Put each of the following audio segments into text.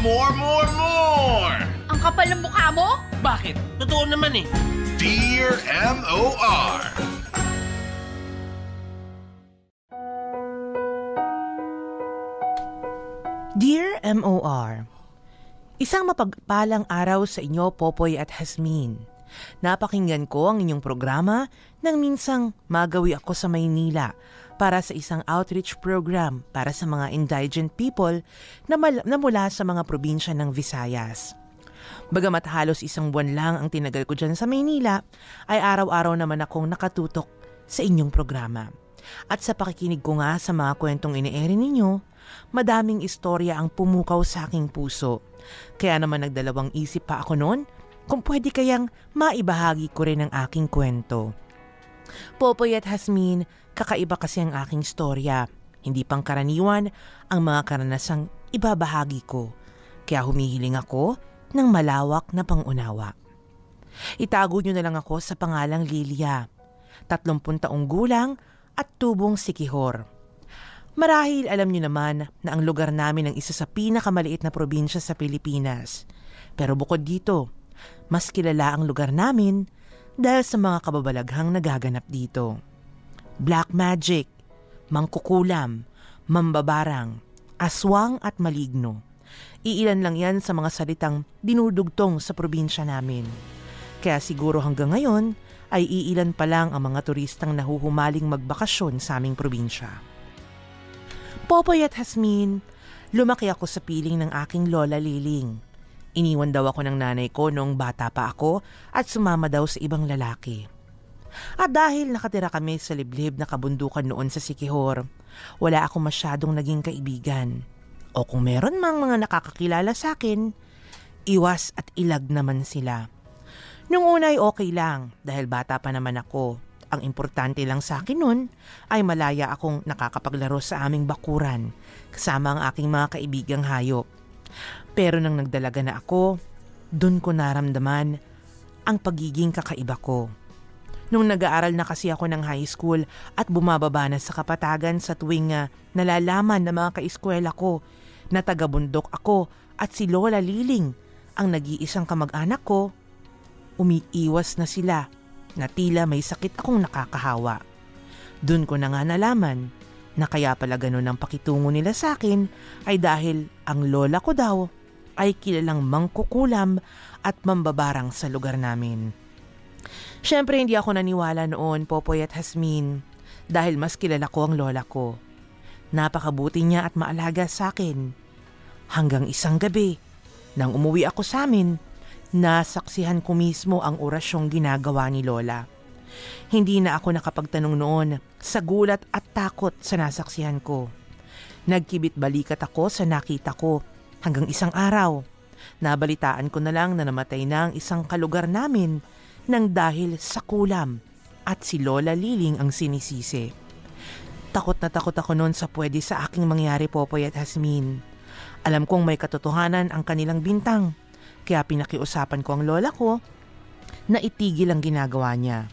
more, more, more! Ang kapal ng mukha mo? Bakit? Totoo naman eh. Dear M.O.R. Dear MOR, Isang mapagpalang araw sa inyo, Popoy at Hasmin. Napakinggan ko ang inyong programa nang minsang magawi ako sa Maynila para sa isang outreach program para sa mga indigent people na, na mula sa mga probinsya ng Visayas. Bagamat halos isang buwan lang ang tinagal ko dyan sa Maynila, ay araw-araw naman akong nakatutok sa inyong programa. At sa pakikinig ko nga sa mga kwentong iniere ninyo, madaming istorya ang pumukaw sa aking puso. Kaya naman nagdalawang isip pa ako noon kung pwede kayang maibahagi ko rin ang aking kwento. Popoy at Hasmin, kakaiba kasi ang aking storya. Hindi pang karaniwan ang mga karanasang ibabahagi ko. Kaya humihiling ako ng malawak na pangunawa. Itago niyo na lang ako sa pangalang Lilia. 30 taong gulang at tubong sikihor. Marahil alam niyo naman na ang lugar namin ang isa sa pinakamaliit na probinsya sa Pilipinas. Pero bukod dito, mas kilala ang lugar namin dahil sa mga kababalaghang nagaganap dito. Black magic, mangkukulam, mambabarang, aswang at maligno. Iilan lang yan sa mga salitang dinudugtong sa probinsya namin. Kaya siguro hanggang ngayon ay iilan pa lang ang mga turistang nahuhumaling magbakasyon sa aming probinsya. Popoy at Hasmin, lumaki ako sa piling ng aking lola Liling. Iniwan daw ako ng nanay ko noong bata pa ako at sumama daw sa ibang lalaki. At dahil nakatira kami sa liblib na kabundukan noon sa Sikihor, wala ako masyadong naging kaibigan. O kung meron mang mga nakakakilala sa akin, iwas at ilag naman sila. Nung una ay okay lang dahil bata pa naman ako. Ang importante lang sa akin nun ay malaya akong nakakapaglaro sa aming bakuran kasama ang aking mga kaibigang hayop. Pero nang nagdalaga na ako, dun ko naramdaman ang pagiging kakaiba ko. Nung nag-aaral na kasi ako ng high school at bumababa na sa kapatagan sa tuwing uh, nalalaman ng mga kaeskwela ko na taga-bundok ako at si Lola Liling ang nag-iisang kamag-anak ko, umiiwas na sila na tila may sakit akong nakakahawa. Doon ko na nga nalaman na kaya pala ganun ang pakitungo nila sa akin ay dahil ang lola ko daw ay kilalang mangkukulam at mambabarang sa lugar namin. Siyempre hindi ako naniwala noon, Popoy at Hasmin, dahil mas kilala ko ang lola ko. Napakabuti niya at maalaga sa akin. Hanggang isang gabi, nang umuwi ako sa amin, nasaksihan ko mismo ang orasyong ginagawa ni Lola. Hindi na ako nakapagtanong noon sa gulat at takot sa nasaksihan ko. Nagkibit balikat ako sa nakita ko hanggang isang araw. Nabalitaan ko na lang na namatay na ang isang kalugar namin nang dahil sa kulam at si Lola Liling ang sinisisi. Takot na takot ako noon sa pwede sa aking mangyari Popoy at Hasmin. Alam kong may katotohanan ang kanilang bintang, kaya pinakiusapan ko ang lola ko na itigil ang ginagawa niya.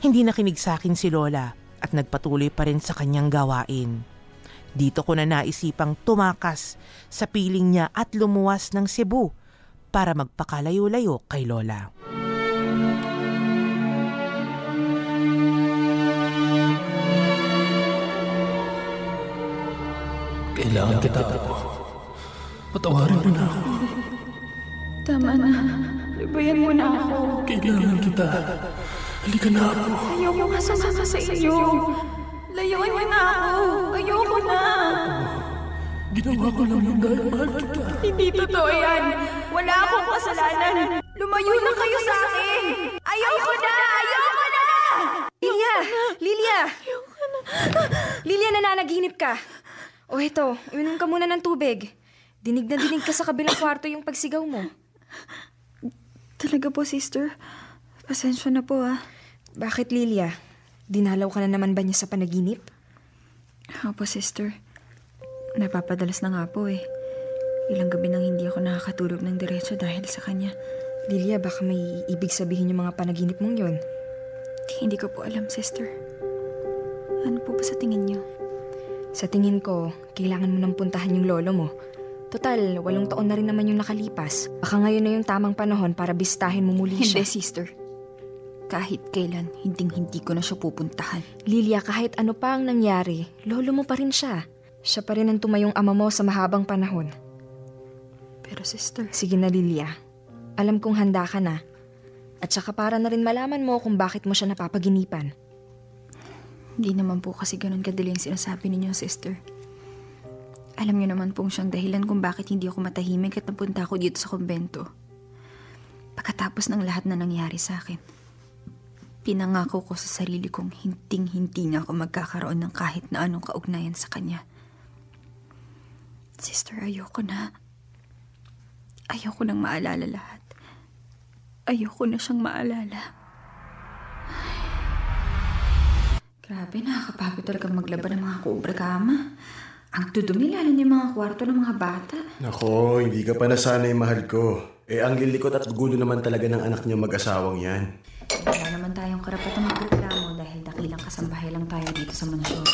Hindi nakinig sa akin si lola at nagpatuloy pa rin sa kanyang gawain. Dito ko na naisipang tumakas sa piling niya at lumuwas ng Cebu para magpakalayo-layo kay lola. Kailangan kita ako. Patawarin mo na ako. Tama na. Lubayan mo na ako. Kailangan kita. Halika na ako. Ayoko nga sumama sa iyo. Layuan niyo na ako. Ayoko na. Ginawa ko lang yun dahil mahal kita. Hindi totoo yan. Wala akong kasalanan. Lumayo na kayo sa akin. Ayoko na! Ayoko na! Lilia! Lilia! Lilia, nananaginip ka. O eto, uminom ka muna ng tubig. Dinig na dinig ka sa kabilang kwarto yung pagsigaw mo. Talaga po, sister. Pasensya na po, ah. Bakit, Lilia? Dinalaw ka na naman ba niya sa panaginip? Opo, sister. Napapadalas na nga po, eh. Ilang gabi nang hindi ako nakakatulog ng diretso dahil sa kanya. Lilia, baka may ibig sabihin yung mga panaginip mong yon. Hindi ko po alam, sister. Ano po ba sa tingin niyo? Sa tingin ko, kailangan mo nang puntahan yung lolo mo Total, walong taon na rin naman yung nakalipas. Baka ngayon na yung tamang panahon para bistahin mo muli Hindi, siya. sister. Kahit kailan, hinding-hindi ko na siya pupuntahan. Lilia, kahit ano pa ang nangyari, lolo mo pa rin siya. Siya pa rin ang tumayong ama mo sa mahabang panahon. Pero sister, Sige na, Lilia. Alam kong handa ka na. At saka para na rin malaman mo kung bakit mo siya napapaginipan. Hindi naman po kasi ganun kadali ang sinasabi ninyo, sister. Alam niyo naman pong siyang dahilan kung bakit hindi ako matahimik at napunta ako dito sa kumbento. Pagkatapos ng lahat na nangyari sa akin, pinangako ko sa sarili kong hinting-hindi na ako magkakaroon ng kahit na anong kaugnayan sa kanya. Sister, ayoko na. Ayoko nang maalala lahat. Ayoko na siyang maalala. Grabe, nakakapagod talaga maglaban ng mga cobra kama. Ang dudumi lalo na yung mga kwarto ng mga bata. Nako, hindi ka pa nasanay mahal ko. Eh, ang lilikot at gulo naman talaga ng anak niya mag-asawang yan. Wala naman tayong karapatang magreklamo dahil dakilang kasambahay lang tayo dito sa mansyon.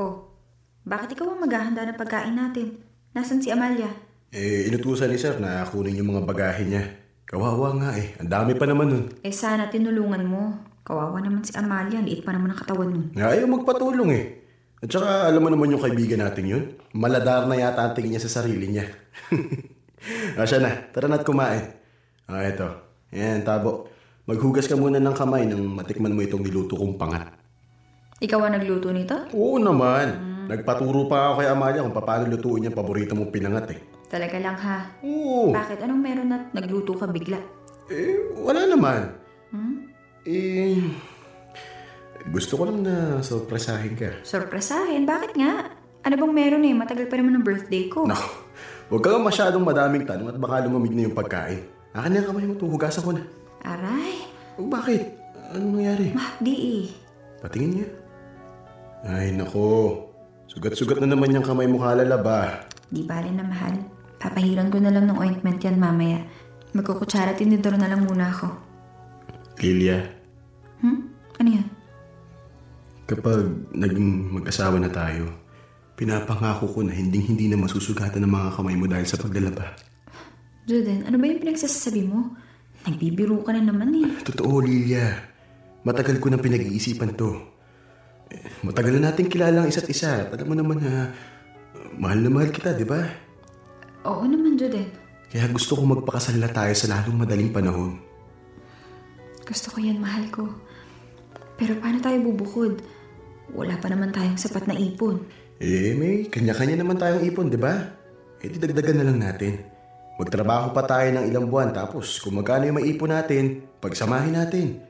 Oh, bakit ikaw ang maghahanda ng pagkain natin? Nasaan si Amalia? Eh, inutusan ni sir na kunin yung mga bagahe niya. Kawawa nga eh. Ang dami pa naman nun. Eh sana tinulungan mo. Kawawa naman si Amalia, liit pa naman ang katawan nun. Ayaw magpatulong eh. At saka alam mo naman yung kaibigan natin yun. Maladar na yata ang tingin niya sa sarili niya. ah, siya na. Tara na't kumain. Ah, eto. Yan, tabo. Maghugas ka muna ng kamay nang matikman mo itong niluto kong pangat. Ikaw ang nagluto nito? Oo naman. Nagpaturo pa ako kay Amalia kung paano lutuin yung paborito mong pinangat eh. Talaga lang ha. Oo. Bakit? Anong meron at nagluto ka bigla? Eh, wala naman. Eh, gusto ko lang na sorpresahin ka. Sorpresahin? Bakit nga? Ano bang meron eh? Matagal pa naman ang birthday ko. Nako, huwag ka masyadong madaming tanong at baka lumamig na yung pagkain. Akin na kamay mo to, hugasan ko na. Aray, O bakit? Anong nangyari? mahdi eh. Patingin niya. Ay, nako. Sugat-sugat na naman yung kamay mo kalalaba. Di bale na mahal. Papahiran ko na lang ng ointment yan mamaya. Magkukutsara tinidor na lang muna ako. Lilia, Hmm? Ano yan? kapag naging mag-asawa na tayo, pinapangako ko na hinding-hindi na masusugatan ng mga kamay mo dahil sa paglalaba. Juden, ano ba yung pinagsasabi mo? Nagbibiro ka na naman eh. Totoo, Lilia. Matagal ko nang pinag-iisipan to. Matagal na natin kilala ang isa't isa. Alam mo naman na mahal na mahal kita, di ba? Oo naman, Juden. Kaya gusto ko magpakasal na tayo sa lalong madaling panahon. Gusto ko yan, mahal ko. Pero paano tayo bubukod? Wala pa naman tayong sapat na ipon. Eh, may kanya-kanya naman tayong ipon, di ba? Eh, di dagdagan na lang natin. Magtrabaho pa tayo ng ilang buwan tapos kung magkano yung maipon natin, pagsamahin natin.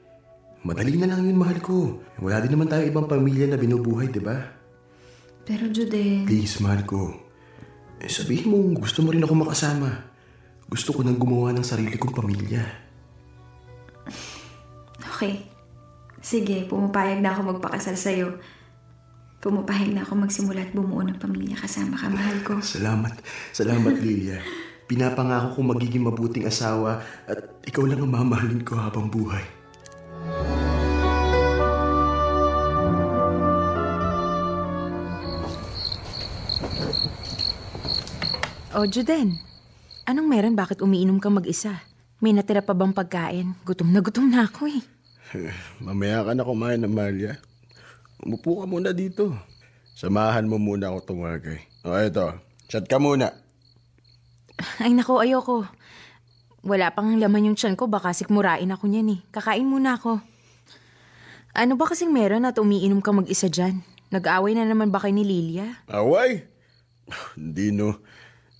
Madali na lang yun, mahal ko. Wala din naman tayong ibang pamilya na binubuhay, di ba? Pero Juden, Please, mahal ko. Eh, sabihin mo, gusto mo rin ako makasama. Gusto ko nang gumawa ng sarili kong pamilya. okay. Sige, pumapayag na ako magpakasal sa'yo. Pumapayag na ako magsimula at bumuo ng pamilya kasama ka, mahal ko. Salamat. Salamat, Lilia. Pinapangako kong magiging mabuting asawa at ikaw lang ang mamahalin ko habang buhay. O, Juden. Anong meron? Bakit umiinom ka mag-isa? May natira pa bang pagkain? Gutom na gutom na ako eh. Mamaya ka na kumain, Amalia. Umupo ka muna dito. Samahan mo muna ako tumagay. O, eto. Chat ka muna. Ay nako, ayoko. Wala pang laman yung tiyan ko, baka sikmurain ako niyan eh. Kakain muna ako. Ano ba kasing meron at umiinom ka mag-isa dyan? Nag-away na naman ba kay ni Lilia? Away? Hindi no.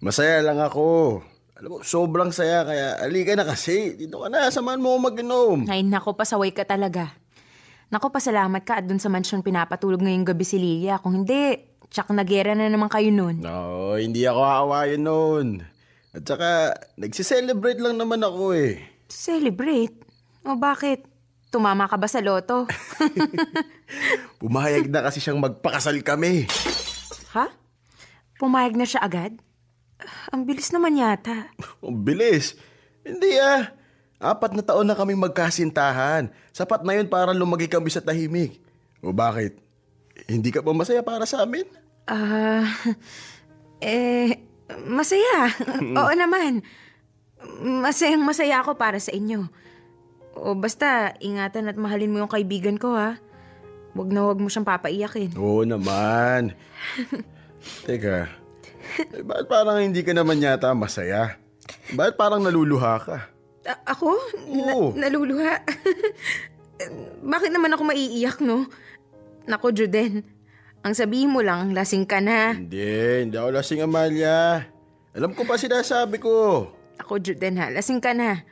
Masaya lang ako. Alam mo, sobrang saya kaya alika na kasi. Dito ka na, samahan mo ako mag-inom. Ay nako, pasaway ka talaga. Nako, pasalamat ka at dun sa mansyon pinapatulog ngayong gabi si Lilia. Kung hindi, tsak nagera na naman kayo nun. No, hindi ako aawayin noon. At saka, nagsiselebrate lang naman ako eh. Celebrate? O bakit? Tumama ka ba sa loto? Pumayag na kasi siyang magpakasal kami. ha? Pumayag na siya agad? Ang bilis naman yata. Ang bilis. Hindi ah. Apat na taon na kaming magkasintahan. Sapat na yun para lumagi kami sa tahimik. O bakit? Hindi ka ba masaya para sa amin? Ah, Eh, masaya. Oo naman. Masayang masaya ako para sa inyo. O basta, ingatan at mahalin mo yung kaibigan ko ha. Huwag na huwag mo siyang papaiyakin. Oo naman. Teka, eh, bakit parang hindi ka naman yata masaya? Bakit parang naluluha ka? A- ako? Na- naluluha? Bakit naman ako maiiyak, no? Nako, Juden. Ang sabihin mo lang, lasing ka na. Hindi, hindi ako lasing, Amalia. Alam ko pa sinasabi ko. Ako, Juden ha, lasing ka na.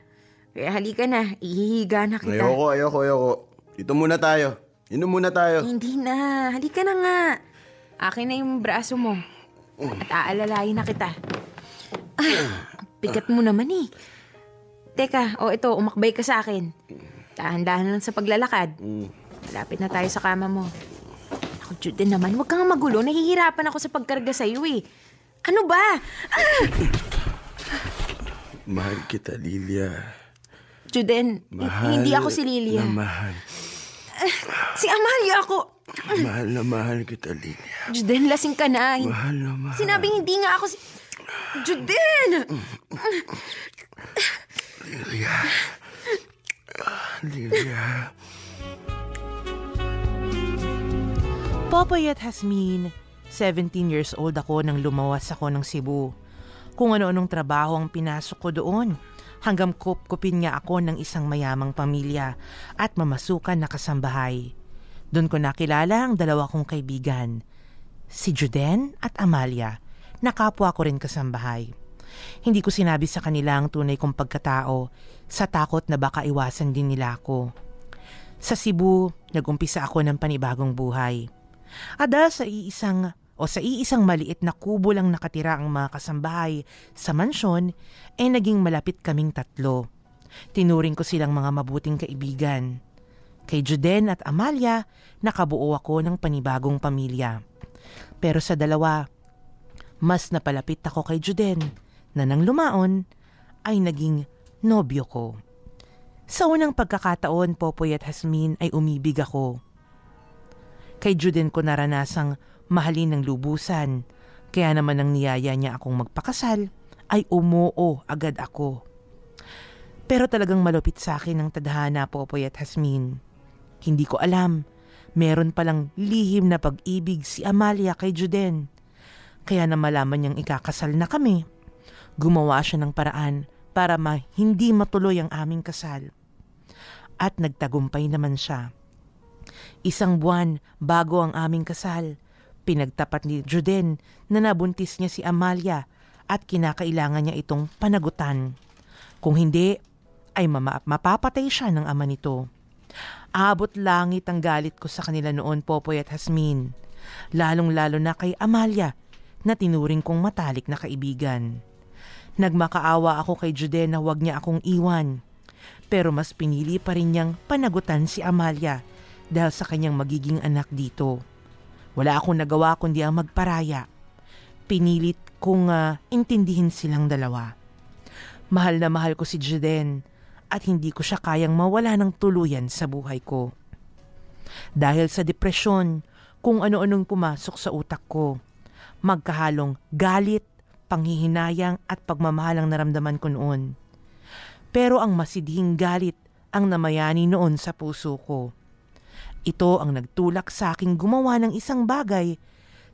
Kaya halika na, ihihiga na kita. Ayoko, ayoko, ayoko. Dito muna tayo. Inom muna tayo. Hindi na, halika na nga. Akin na yung braso mo. At aalalayin na kita. Ah, bigat mo naman eh. Teka, o ito, umakbay ka sa akin. Dahan-dahan lang sa paglalakad. Malapit na tayo sa kama mo. Ako, Juden naman, huwag kang magulo. Nahihirapan ako sa pagkarga sa'yo eh. Ano ba? Ah! Mahal kita, Lilia. Juden, Mahal hindi ako si Lilia. Na mahal. Si Amalia ako. Mahal na mahal kita, Lilia. Juden, lasing ka na. Mahal na mahal. Sinabing hindi nga ako si... Juden! Lilia. Lilia. Popoy at Hasmin, 17 years old ako nang lumawas ako ng Cebu. Kung ano-anong trabaho ang pinasok ko doon. Hanggang kup-kupin nga ako ng isang mayamang pamilya at mamasukan na kasambahay. Doon ko nakilala ang dalawa kong kaibigan, si Juden at Amalia, na kapwa ko rin kasambahay. Hindi ko sinabi sa kanila ang tunay kong pagkatao sa takot na baka iwasan din nila ako. Sa Cebu, nag-umpisa ako ng panibagong buhay. Dahil sa iisang o sa iisang maliit na kubo lang nakatira ang mga kasambahay sa mansyon, ay naging malapit kaming tatlo. Tinuring ko silang mga mabuting kaibigan. Kay Juden at Amalia, nakabuo ako ng panibagong pamilya. Pero sa dalawa, mas napalapit ako kay Juden na nang lumaon ay naging nobyo ko. Sa unang pagkakataon, Popoy at Hasmin ay umibig ako. Kay Juden ko naranasang mahalin ng lubusan, kaya naman ang niyaya niya akong magpakasal ay umoo agad ako. Pero talagang malupit sa akin ang tadhana, Popoy at Hasmin. Hindi ko alam, meron palang lihim na pag-ibig si Amalia kay Juden. Kaya na malaman niyang ikakasal na kami, gumawa siya ng paraan para ma hindi matuloy ang aming kasal. At nagtagumpay naman siya. Isang buwan bago ang aming kasal, pinagtapat ni Juden na nabuntis niya si Amalia at kinakailangan niya itong panagutan. Kung hindi, ay mapapatay siya ng ama nito. Abot langit ang galit ko sa kanila noon, Popoy at Hasmin. Lalong-lalo na kay Amalia na tinuring kong matalik na kaibigan. Nagmakaawa ako kay Jude na huwag niya akong iwan. Pero mas pinili pa rin niyang panagutan si Amalia dahil sa kanyang magiging anak dito. Wala akong nagawa kundi ang magparaya. Pinilit kong ah, intindihin silang dalawa. Mahal na mahal ko si Juden at hindi ko siya kayang mawala ng tuluyan sa buhay ko. Dahil sa depresyon, kung ano-anong pumasok sa utak ko, magkahalong galit, panghihinayang at pagmamahal ang naramdaman ko noon. Pero ang masidhing galit ang namayani noon sa puso ko. Ito ang nagtulak sa aking gumawa ng isang bagay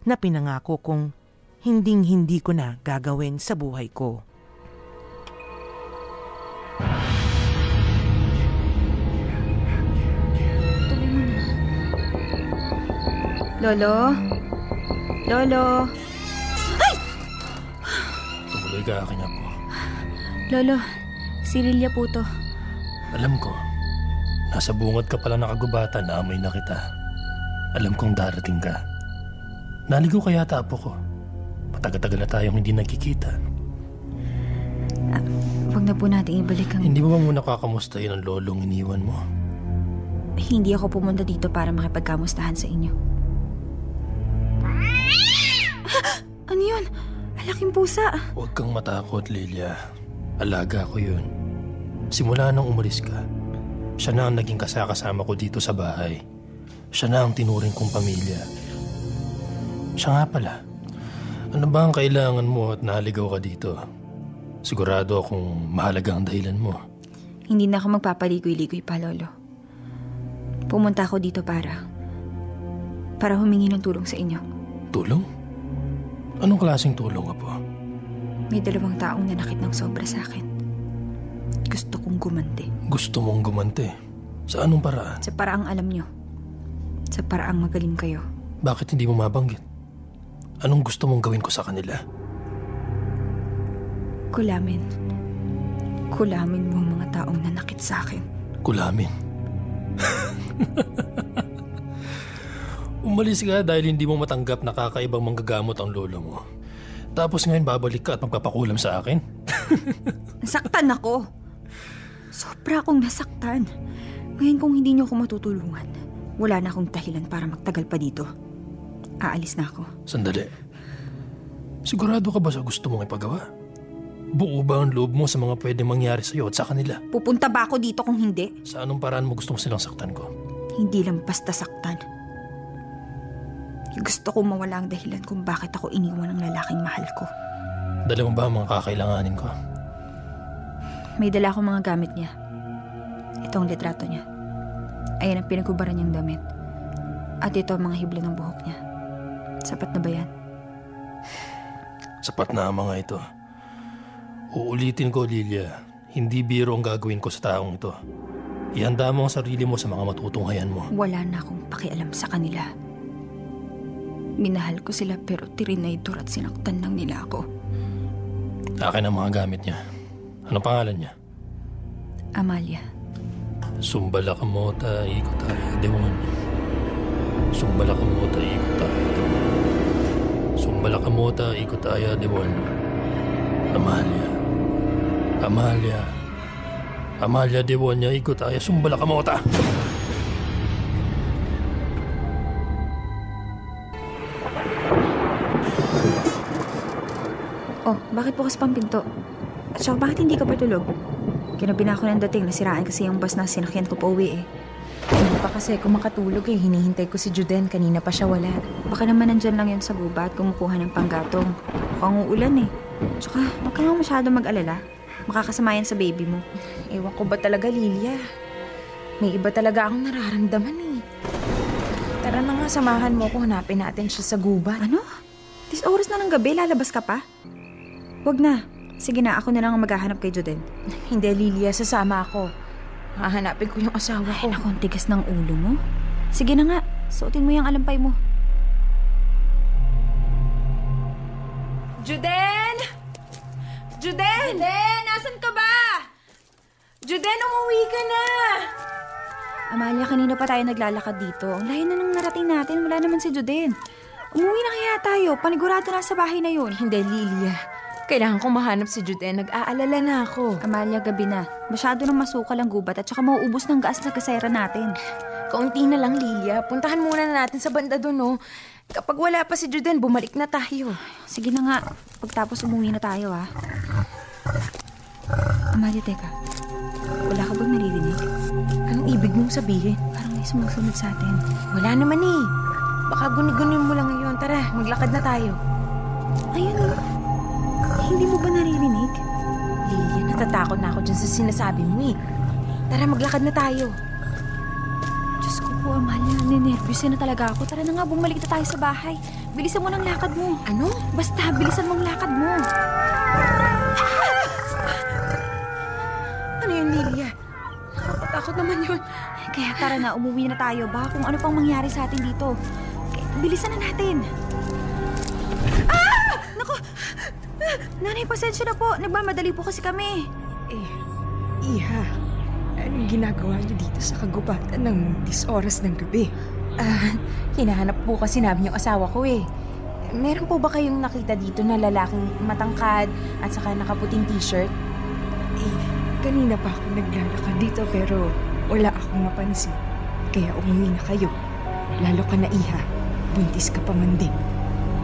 na pinangako kong hinding hindi ko na gagawin sa buhay ko. Lolo? Lolo? Tumuloy ka akin po. Lolo, si Lilia po to. Alam ko, nasa bungad ka pala nakagubatan na amoy na kita. Alam kong darating ka. Naligo ka yata apo ko. Matagal-tagal na tayong hindi nagkikita. Huwag na po natin ibalik ang... Hindi mo ba muna kakamustahin ang lolong iniwan mo? Hindi ako pumunta dito para makipagkamustahan sa inyo. Alaking pusa. Huwag kang matakot, Lilia. Alaga ko yun. Simula nang umalis ka, siya na ang naging kasakasama ko dito sa bahay. Siya na ang tinuring kong pamilya. Siya nga pala, Ano ba ang kailangan mo at naligaw ka dito? Sigurado akong mahalaga ang dahilan mo. Hindi na ako magpapaligoy-ligoy pa, Lolo. Pumunta ako dito para... para humingi ng tulong sa inyo. Tulong? Anong klaseng tulong, Apo? May dalawang taong nanakit ng sobra sa akin. Gusto kong gumanti. Gusto mong gumante? Sa anong paraan? Sa paraang alam nyo. Sa paraang magaling kayo. Bakit hindi mo mabanggit? Anong gusto mong gawin ko sa kanila? Kulamin. Kulamin mo ang mga taong nanakit sa akin. Kulamin. Umalis ka dahil hindi mo matanggap na kakaibang manggagamot ang lolo mo. Tapos ngayon babalik ka at magpapakulam sa akin? Nasaktan ako. Sobra akong nasaktan. Ngayon kung hindi niyo ako matutulungan, wala na akong dahilan para magtagal pa dito. Aalis na ako. Sandali. Sigurado ka ba sa gusto mong ipagawa? Buo ba ang loob mo sa mga pwedeng mangyari sa'yo at sa kanila? Pupunta ba ako dito kung hindi? Sa anong paraan mo gusto mo silang saktan ko? Hindi lang basta saktan. Gusto ko mawala ang dahilan kung bakit ako iniwan ng lalaking mahal ko. Dala mo ba ang mga kakailanganin ko? May dala akong mga gamit niya. Ito ang litrato niya. Ayan ang pinagkubaran niyang damit. At ito ang mga hibla ng buhok niya. Sapat na ba yan? Sapat na ang mga ito. Uulitin ko, Lilia. Hindi biro ang gagawin ko sa taong ito. Ihanda mo ang sarili mo sa mga matutunghayan mo. Wala na akong pakialam sa kanila. Minahal ko sila pero tirinaytor at sinaktan lang nila ako. Akin ang mga gamit niya. Anong pangalan niya? Amalia. Sumbalakamota Ikotaya Demonyo. Sumbalakamota Ikotaya Demonyo. Sumbalakamota Ikotaya Demonyo. Amalia. Amalia. Amalia Demonyo Ikotaya Sumbalakamota. Oh, bakit bukas pang pinto? At saka bakit hindi ka pa tulog? Kinabi na ako ng dating, nasiraan kasi yung bus na sinakyan ko pa uwi eh. Hindi pa kasi ako makatulog eh. Hinihintay ko si Juden. Kanina pa siya wala. Baka naman nandyan lang yun sa gubat kumukuha ng panggatong. Mukhang uulan eh. Tsaka, huwag ka nga masyado mag-alala. Makakasama yan sa baby mo. Ewan ko ba talaga, Lilia? May iba talaga akong nararamdaman eh. Tara na nga, samahan mo ko. Hanapin natin siya sa gubat. Ano? Tis oras na ng gabi, lalabas ka pa? Huwag na. Sige na, ako na lang ang maghahanap kay Juden. Hindi, Lilia. Sasama ako. Hahanapin ko yung asawa ko. Ay, naku, ang tigas ng ulo mo. Sige na nga, suotin mo yung alampay mo. Juden! Juden! Juden! Nasaan ka ba? Juden, umuwi ka na! Amalia, kanina pa tayo naglalakad dito. Ang layo na nang narating natin, wala naman si Juden. Umuwi na kaya tayo, panigurado na sa bahay na yun. Hindi, Lilia. Kailangan kong mahanap si Juden. Nag-aalala na ako. Amalia, gabi na. Masyado nang masukal ang gubat at saka mauubos ng gas na kasera natin. Kaunti na lang, Lilia. Puntahan muna na natin sa banda doon, no? Kapag wala pa si Juden, bumalik na tayo. Sige na nga, pagtapos umuwi na tayo ah. Amalia, teka. Wala ka bang naririnig? Anong ibig mong sabihin? Parang may sumusunod sa atin. Wala naman eh. Baka guni-gunin mo lang yun. Tara, maglakad na tayo. Ayun oh. Hindi mo ba naririnig? Lilia, natatakot na ako dyan sa sinasabi mo eh. Tara, maglakad na tayo. Diyos ko po, Amalia. Ninervyos na talaga ako. Tara na nga, bumalik na tayo sa bahay. Bilisan mo ng lakad mo. Ano? Basta, bilisan mo ang lakad mo. Ano yun, Lilia? Nakakatakot naman yun. Kaya tara na, umuwi na tayo. Baka kung ano pang mangyari sa atin dito. Bilisan na natin. Ah! Nanay, pasensya na po. Nagmamadali po kasi kami. Eh, Iha, anong ginagawa niyo dito sa kagubatan ng 10 oras ng gabi? Ah, hinahanap po kasi namin yung asawa ko eh. Meron po ba kayong nakita dito na lalaking matangkad at saka nakaputing t-shirt? Eh, kanina pa ako naglalakad dito pero wala akong napansin. Kaya umuwi na kayo. Lalo ka na Iha, buntis ka pa man din.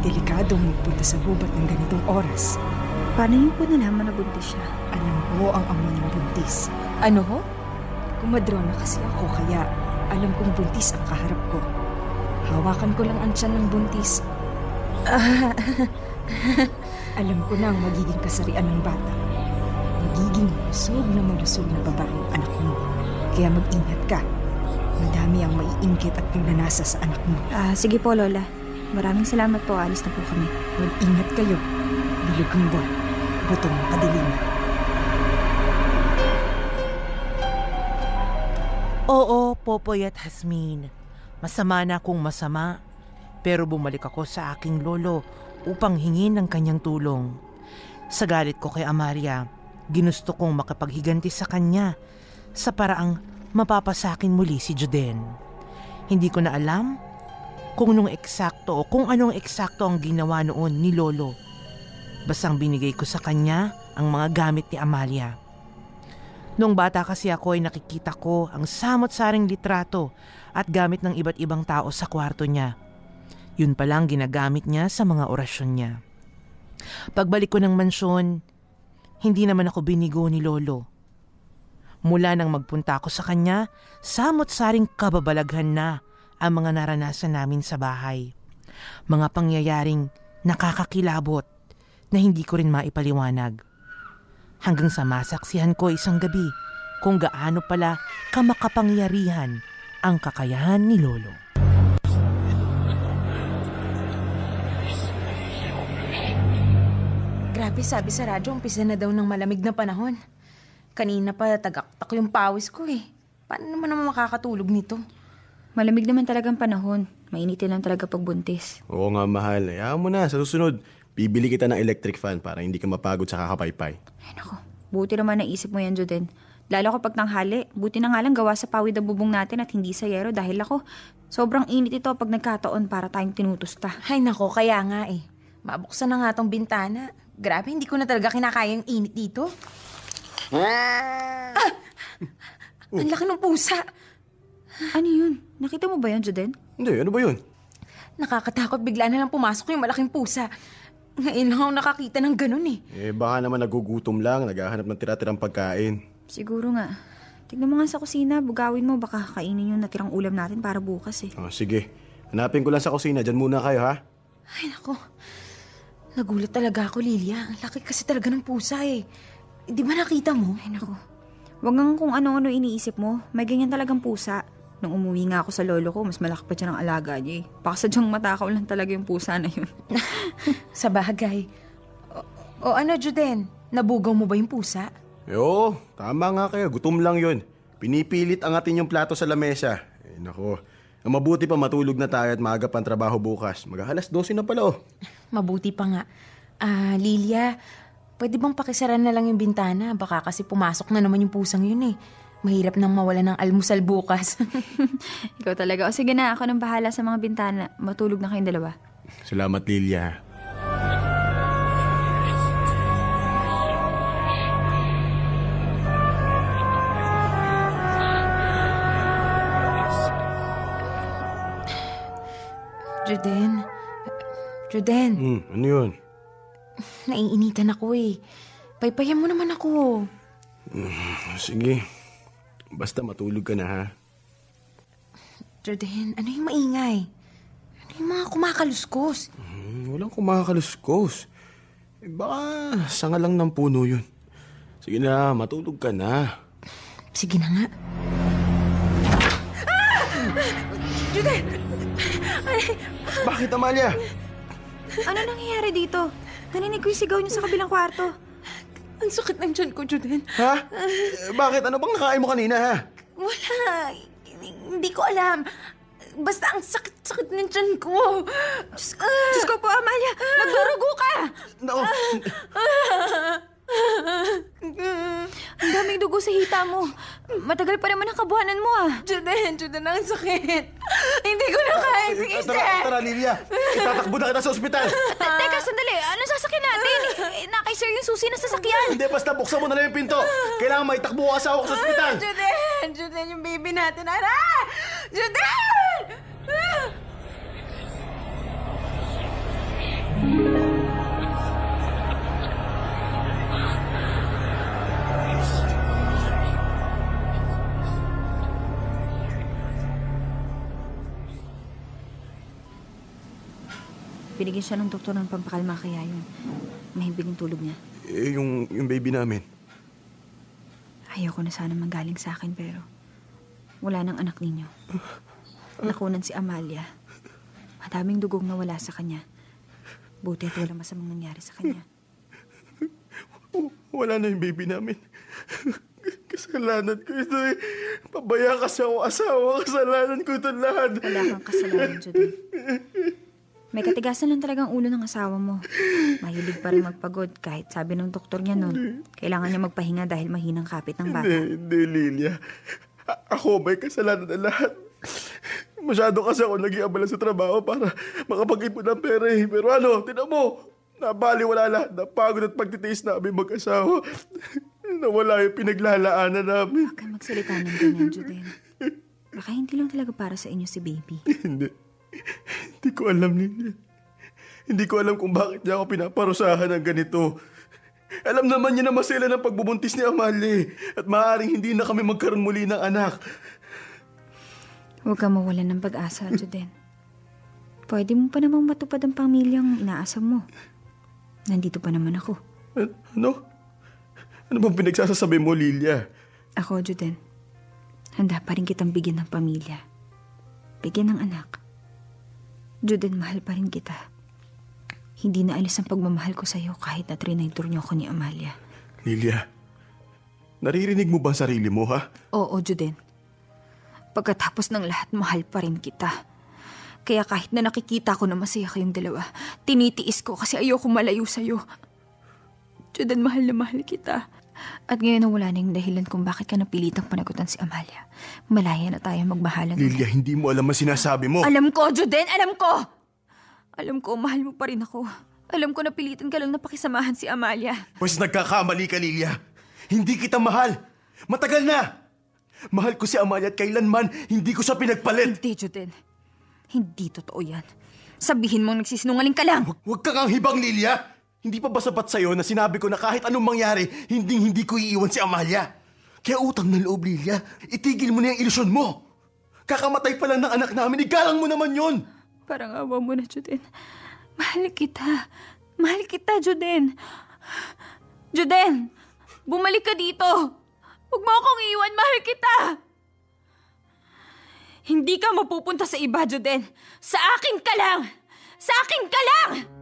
Delikadong magpunta sa gubat ng ganitong oras. Paano niyo po nalaman na buntis siya? Alam ko ang ama ng buntis. Ano ho? Kumadrona kasi ako kaya alam kong buntis ang kaharap ko. Hawakan ko lang ang tiyan ng buntis. Alam ko na ang magiging kasarian ng bata. Magiging malusog na malusog na babae ang anak mo. Kaya mag-ingat ka. Madami ang maiinggit at pagnanasa sa anak mo. Ah, sige po, Lola. Maraming salamat po. Alis na po kami. Mag-ingat kayo. Bilog ang buwan. Butong makadilim. Oo, Popoy at Hasmin. Masama na kung masama. Pero bumalik ako sa aking lolo upang hingin ng kanyang tulong. Sa galit ko kay Amaria, ginusto kong makapaghiganti sa kanya sa paraang mapapasakin muli si Juden. Hindi ko na alam kung nung eksakto o kung anong eksakto ang ginawa noon ni Lolo. Basang binigay ko sa kanya ang mga gamit ni Amalia. Noong bata kasi ako ay nakikita ko ang samot-saring litrato at gamit ng iba't ibang tao sa kwarto niya. Yun palang ginagamit niya sa mga orasyon niya. Pagbalik ko ng mansyon, hindi naman ako binigo ni Lolo. Mula nang magpunta ako sa kanya, samot-saring kababalaghan na ang mga naranasan namin sa bahay. Mga pangyayaring nakakakilabot na hindi ko rin maipaliwanag hanggang sa masaksihan ko isang gabi kung gaano pala kamakapangyarihan ang kakayahan ni Lolo. Grabe, sabi sa radyo, umpisa na daw ng malamig na panahon. Kanina pa tagaktak yung pawis ko eh. Paano naman naman makakatulog nito? Malamig naman talagang panahon. Mainitin lang talaga pag buntis. Oo nga, mahal. Hayaan mo na. Sa susunod, bibili kita ng electric fan para hindi ka mapagod sa kakapaypay. Ay, nako. Buti naman naisip mo yan, Juden. Lalo kapag tanghali, buti na nga lang gawa sa pawid ang bubong natin at hindi sa yero dahil ako, sobrang init ito pag nagkataon para tayong tinutusta. Ay nako, kaya nga eh. Mabuksan na nga tong bintana. Grabe, hindi ko na talaga kinakaya yung init dito. Ah! Ang laki ng pusa. Ano yun? Nakita mo ba yan, Juden? Hindi, ano ba yun? Nakakatakot bigla na lang pumasok yung malaking pusa. Ngayon lang ako nakakita ng ganun eh. Eh, baka naman nagugutom lang, naghahanap ng tira-tirang pagkain. Siguro nga. Tignan mo nga sa kusina, bugawin mo, baka kainin yung natirang ulam natin para bukas eh. Oh, sige. Hanapin ko lang sa kusina. Diyan muna kayo, ha? Ay nako. Nagulat talaga ako, Lilia. Ang laki kasi talaga ng pusa eh. Di ba nakita mo? Ay nako. Huwag nga kung ano-ano iniisip mo. May ganyan talagang pusa. Nung umuwi nga ako sa lolo ko, mas malaki pa siya ng alaga niya eh. Baka sadyang matakaw lang talaga yung pusa na yun. Sa bagay. O, o ano, Juden? Nabugaw mo ba yung pusa? Eh, oo, tama nga kayo. Gutom lang yun. Pinipilit angatin yung plato sa lamesa. Eh, nako. Ang mabuti pa matulog na tayo at maaga pang trabaho bukas. Maghahalas 12 na pala, oh. Mabuti pa nga. Ah, Lilia, pwede bang pakisara na lang yung bintana? Baka kasi pumasok na naman yung pusang yun eh. Mahirap nang mawala ng almusal bukas. Ikaw talaga. O sige na, ako nang bahala sa mga bintana. Matulog na kayong dalawa. Salamat, Lilia. Juden. Juden, Hmm, ano yun? naiinitan ako eh. Paypayan mo naman ako. Sige. Basta matulog ka na, ha? Juden, ano yung maingay? Ano yung mga kumakaluskos? Hmm, walang kumakaluskos. Eh, baka sanga lang ng puno yun. Sige na, matulog ka na. Sige na nga. Bakit, Amalia? Ano nangyayari dito? Naninig ko yung sigaw niyo sa kabilang kwarto. Ang sakit ng tiyan ko, Juden. Ha? Bakit? Ano bang nakain mo kanina, ha? Wala. Hindi ko alam. Basta ang sakit-sakit ng tiyan ko. Diyos, Diyos ko po, Amalia! Nagdurugo ka! Nako, Ang daming dugo sa hita mo. Matagal pa naman ang kabuhanan mo ah. Juden, Juden, ang sakit. Hindi ko na kaya tiisin. tara, tara, Lilia. Itatakbo na kita sa ospital. Te- Teka, sandali. Anong sasakyan natin? Eh, Nakay sir yung susi na sasakyan. Hindi, basta buksan mo na lang yung pinto. Kailangan maitakbo ang asawa ko sa ospital. Juden, Juden, yung baby natin. Ara! Juden! Binigyan siya ng doktor ng pampakalma kaya yung mahimbing yung tulog niya. Eh, yung, yung baby namin. Ayoko na sana manggaling sa akin pero wala nang anak ninyo. Nakunan si Amalia. Madaming dugong nawala sa kanya. Buti at wala masamang nangyari sa kanya. Wala na yung baby namin. Kasalanan ko ito eh. Pabaya kasi ako asawa. Kasalanan ko ito lahat. Wala kang kasalanan, Judy. May katigasan lang talagang ulo ng asawa mo. Mahilig pa rin magpagod kahit sabi ng doktor niya noon, kailangan niya magpahinga dahil mahinang kapit ng bata. Hindi, hindi, Lilia. A- ako may kasalanan na lahat. Masyado kasi ako naging abala sa trabaho para makapag-ipon ng pera eh. Pero ano, tinan mo, nabali wala lahat. Napagod at pagtitiis namin mag-asawa. Nawala yung pinaglalaanan namin. Huwag kang magsalita ng ganyan, Juden. Baka hindi lang talaga para sa inyo si baby. Hindi. Hindi ko alam, Lilia. Hindi ko alam kung bakit niya ako pinaparusahan ng ganito. Alam naman niya na masela ng pagbubuntis ni Amalie at maaaring hindi na kami magkaroon muli ng anak. Huwag kang mawalan ng pag-asa, Juden. Pwede mo pa namang matupad ang pamilyang inaasam mo. Nandito pa naman ako. Ano? Ano bang pinagsasasabi mo, Lilia? Ako, Juden. Handa pa rin kitang bigyan ng pamilya. Bigyan ng anak. Juden, mahal pa rin kita. Hindi na alis ang pagmamahal ko sa'yo kahit na trinaitor niyo ako ni Amalia. Lilia, naririnig mo ba sarili mo, ha? Oo, Juden. Pagkatapos ng lahat, mahal pa rin kita. Kaya kahit na nakikita ko na masaya kayong dalawa, tinitiis ko kasi ayoko malayo sa'yo. Juden, mahal na mahal kita. At ngayon na wala na yung dahilan kung bakit ka napilitang panagutan si Amalia. Malaya na tayo magmahalan. ulit. Lilia, hindi mo alam ang sinasabi mo. Alam ko, Juden! Alam ko! Alam ko, mahal mo pa rin ako. Alam ko napilitan ka lang na pakisamahan si Amalia. Pues nagkakamali ka, Lilia. Hindi kita mahal. Matagal na. Mahal ko si Amalia at kailanman hindi ko siya pinagpalit. Hindi, Juden. Hindi totoo yan. Sabihin mong nagsisinungaling ka lang. Huwag ka kang hibang, Lilia. Hindi pa ba sapat sa'yo na sinabi ko na kahit anong mangyari, hindi hindi ko iiwan si Amalia? Kaya utang na loob, Lilia. Itigil mo na yung ilusyon mo. Kakamatay pa lang ng anak namin, igalang mo naman yon. Parang awa mo na, Juden. Mahal kita. Mahal kita, Juden. Juden! Bumalik ka dito! Huwag mo akong iwan, mahal kita! Hindi ka mapupunta sa iba, Juden. Sa akin ka lang! Sa akin ka lang!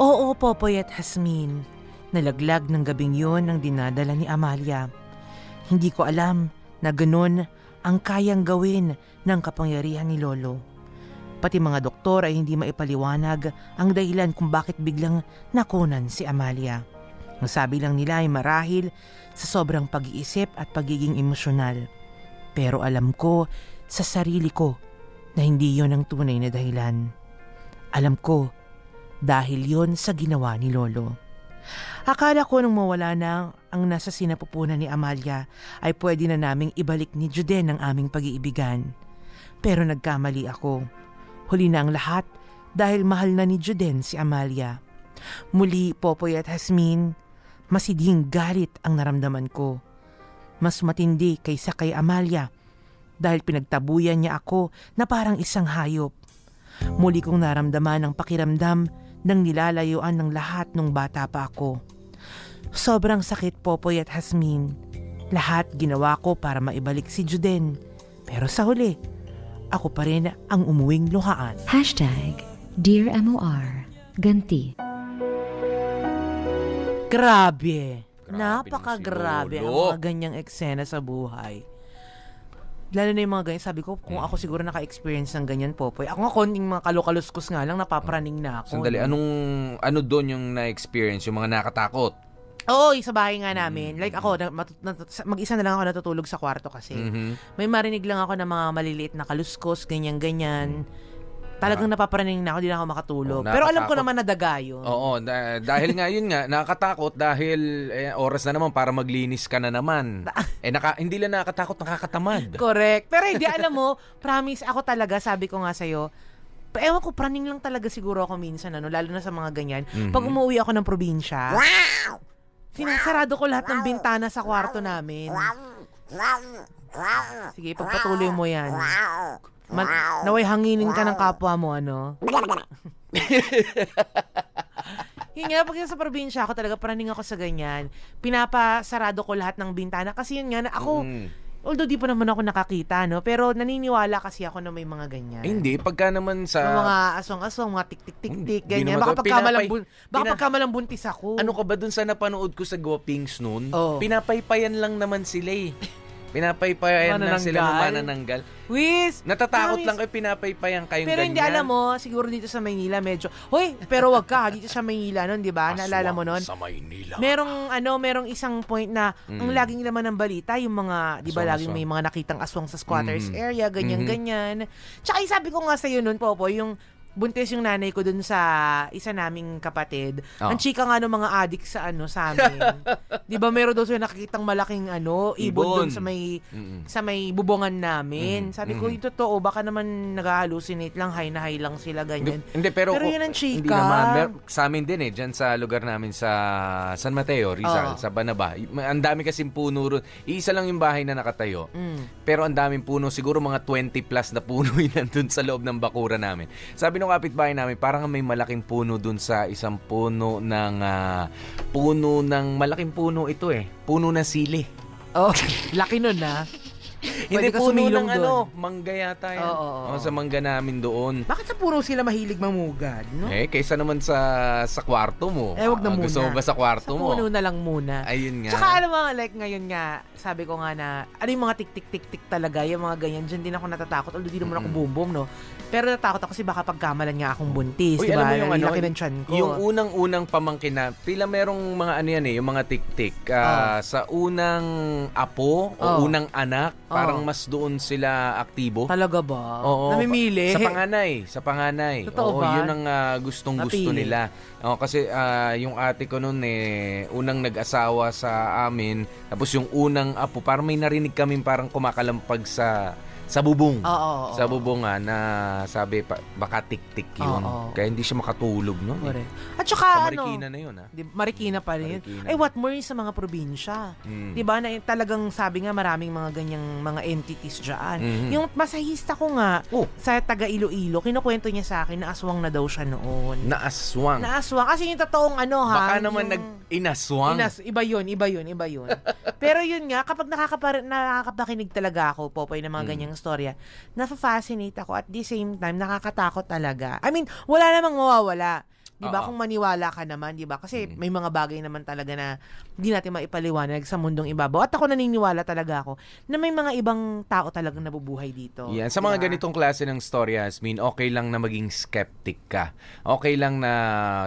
Oo, Popoy at Hasmin. Nalaglag ng gabing yun ang dinadala ni Amalia. Hindi ko alam na ganun ang kayang gawin ng kapangyarihan ni Lolo. Pati mga doktor ay hindi maipaliwanag ang dahilan kung bakit biglang nakunan si Amalia. Ang sabi lang nila ay marahil sa sobrang pag-iisip at pagiging emosyonal. Pero alam ko sa sarili ko na hindi yon ang tunay na dahilan. Alam ko dahil yon sa ginawa ni Lolo. Akala ko nung mawala na ang nasa sinapupunan ni Amalia ay pwede na naming ibalik ni Juden ang aming pag-iibigan. Pero nagkamali ako. Huli na ang lahat dahil mahal na ni Juden si Amalia. Muli, Popoy at Hasmin, masidhing galit ang naramdaman ko. Mas matindi kaysa kay Amalia dahil pinagtabuyan niya ako na parang isang hayop. Muli kong naramdaman ang pakiramdam ng nilalayuan ng lahat nung bata pa ako. Sobrang sakit Popoy at Hasmin. Lahat ginawa ko para maibalik si Juden. Pero sa huli, ako pa rin ang umuwing luhaan. Hashtag Dear MOR Ganti Grabe. Grabe Napakagrabe ang mga ganyang eksena sa buhay. Lalo na yung mga ganyan, sabi ko, kung ako siguro naka-experience ng ganyan, Popoy. Ako nga konting mga kalukaluskos nga lang, napapraning na ako. Sandali, anong, ano doon yung na-experience, yung mga nakatakot? Oo, sa bahay nga namin. Hmm. Like ako, na, matut- nat- sa- mag-isa na lang ako natutulog sa kwarto kasi. Mhm. May marinig lang ako ng mga maliliit na kaluskos, ganyan-ganyan. Talagang napapraning na ako, di na ako makatulog. Oh, Pero alam ko nakakatakot. naman na daga yun. Oo, da- dahil nga yun nga, nakakatakot dahil eh, oras na naman para maglinis ka na naman. eh, naka, hindi lang nakakatakot, nakakatamad. Correct. Pero hindi, alam mo, promise, ako talaga, sabi ko nga sa'yo, pa- ewan ko, praning lang talaga siguro ako minsan, ano, lalo na sa mga ganyan. Mhm. Pag umuwi ako ng probinsya, sinasarado ko lahat ng bintana sa kwarto namin. Sige, pagpatuloy mo yan. Ma- naway hanginin ka ng kapwa mo, ano? yun nga, pag sa probinsya ako talaga, paraning ako sa ganyan. Pinapasarado ko lahat ng bintana. Kasi yun nga, na ako, Mm. although di pa naman ako nakakita, no? Pero naniniwala kasi ako na may mga ganyan. Eh, Hindi, pagka naman sa... Yung mga aswang-aswang, mga tik-tik-tik-tik, Hindi ganyan. Baka to. pagkamalang, Pinapay- baka pina- pagkamalang buntis ako. Ano ka ba dun sa napanood ko sa Guapings noon? Oh. Pinapaypayan lang naman sila eh. Pinapaypayan lang sila ng Manananggal? Wiz! Natatakot Promise. lang kayo pinapaypayan kayong Pero ganyan. hindi alam mo, siguro dito sa Maynila medyo, hoy, pero wag ka, dito sa Maynila noon, di ba? Naalala mo noon? Sa Maynila. Merong ano, merong isang point na ang Mm. laging laman ng balita yung mga, 'di ba, Aswang, laging may aswang. mga nakitang aswang sa squatters Mhm. area, ganyan Mhm. ganyan. Tsaka sabi ko nga sa iyo noon, Popo, yung buntis yung nanay ko dun sa isa naming kapatid. Oh. Ang chika nga ng mga adik sa ano sa amin. 'Di ba meron daw sila nakikitang malaking ano, ibon, Ibon. dun sa may Mm-mm. sa may bubongan namin. Mhm. Sabi ko, yung totoo, baka naman nag-hallucinate lang, high na high lang sila, ganyan. Hindi, hindi, pero, Pero yun ang chika. Hindi naman. Mer- sa amin din eh, dyan sa lugar namin sa San Mateo, Rizal, Oo. sa Banaba. Ang dami kasing puno ron. Iisa lang yung bahay na nakatayo. Mm. Pero ang daming puno, siguro mga 20 plus na puno yun nandun sa loob ng bakura namin. Sabi ng kapitbahay namin, parang may malaking puno dun sa isang puno ng, ah, puno ng, malaking puno ito eh. Puno ng sili. Oh, laki nun ah. Hindi ka puno ng dun. ano, mangga yata yan. Oo, oo, Oo, sa mangga namin doon. Bakit sa puro sila mahilig mamugad, no? Eh, kaysa naman sa sa kwarto mo. Eh, wag na Ah, muna. Gusto mo ba sa kwarto Sa mo? puno na lang muna. Ayun nga. Tsaka alam mo, like ngayon nga, sabi ko nga na, ano yung mga tik-tik-tik-tik talaga, yung mga ganyan, dyan din ako natatakot, although di naman ako Mm-mm. boom-boom, no? Pero natakot ako kasi baka pagkamalan nga akong buntis, Uy, di alam ba? mo yung ano, ng tiyan ko. yung unang-unang pamangkin na, tila merong mga ano yan eh, yung mga tik-tik. ah, Sa unang apo o Oh. unang anak, parang Oh. mas doon sila aktibo. Talaga ba? Oo. Namimili? Sa panganay, sa panganay. Totoo Oo, ba? yun ang ah, gustong-gusto nila. Oo, kasi ah, yung ate ko noon eh, unang nag-asawa sa amin, tapos yung unang apo, parang may narinig kami parang kumakalampag sa sa bubong. Oo, oo, oo. Sa bubong nga na sabi pa, baka tik-tik yun. Oo. Kaya hindi siya makatulog noon. Eh. Correct. At saka Sa ano, Marikina na yun ah. Di, Marikina pa rin. Marikina. Ay, what more yung sa mga probinsya. Mm. Di ba? Na talagang sabi nga maraming mga ganyang mga entities dyan. Mhm. Yung masahista ko nga Oh. sa taga Iloilo, kinukwento niya sa akin na aswang na daw siya noon. Naaswang. Na aswang. Kasi yung totoong ano ha. Baka naman yung- nag-inaswang. Inas, iba yun, iba yun, iba yun. Pero yun nga, kapag nakakapar- nakakapakinig talaga ako, Popoy, ng mga Mm. ganyang storya, nafa-fascinate ako at the same time, nakakatakot talaga. I mean, wala namang mawawala. Di ba? Kung maniwala ka naman, di ba? Kasi may mga bagay naman talaga na hindi natin maipaliwanag sa mundong ibabaw. At ako naniniwala talaga ako na may mga ibang tao talagang nabubuhay dito. Yan. Sa mga Di ba? ganitong klase ng story, Asmin, okay lang na maging skeptic ka. Okay lang na,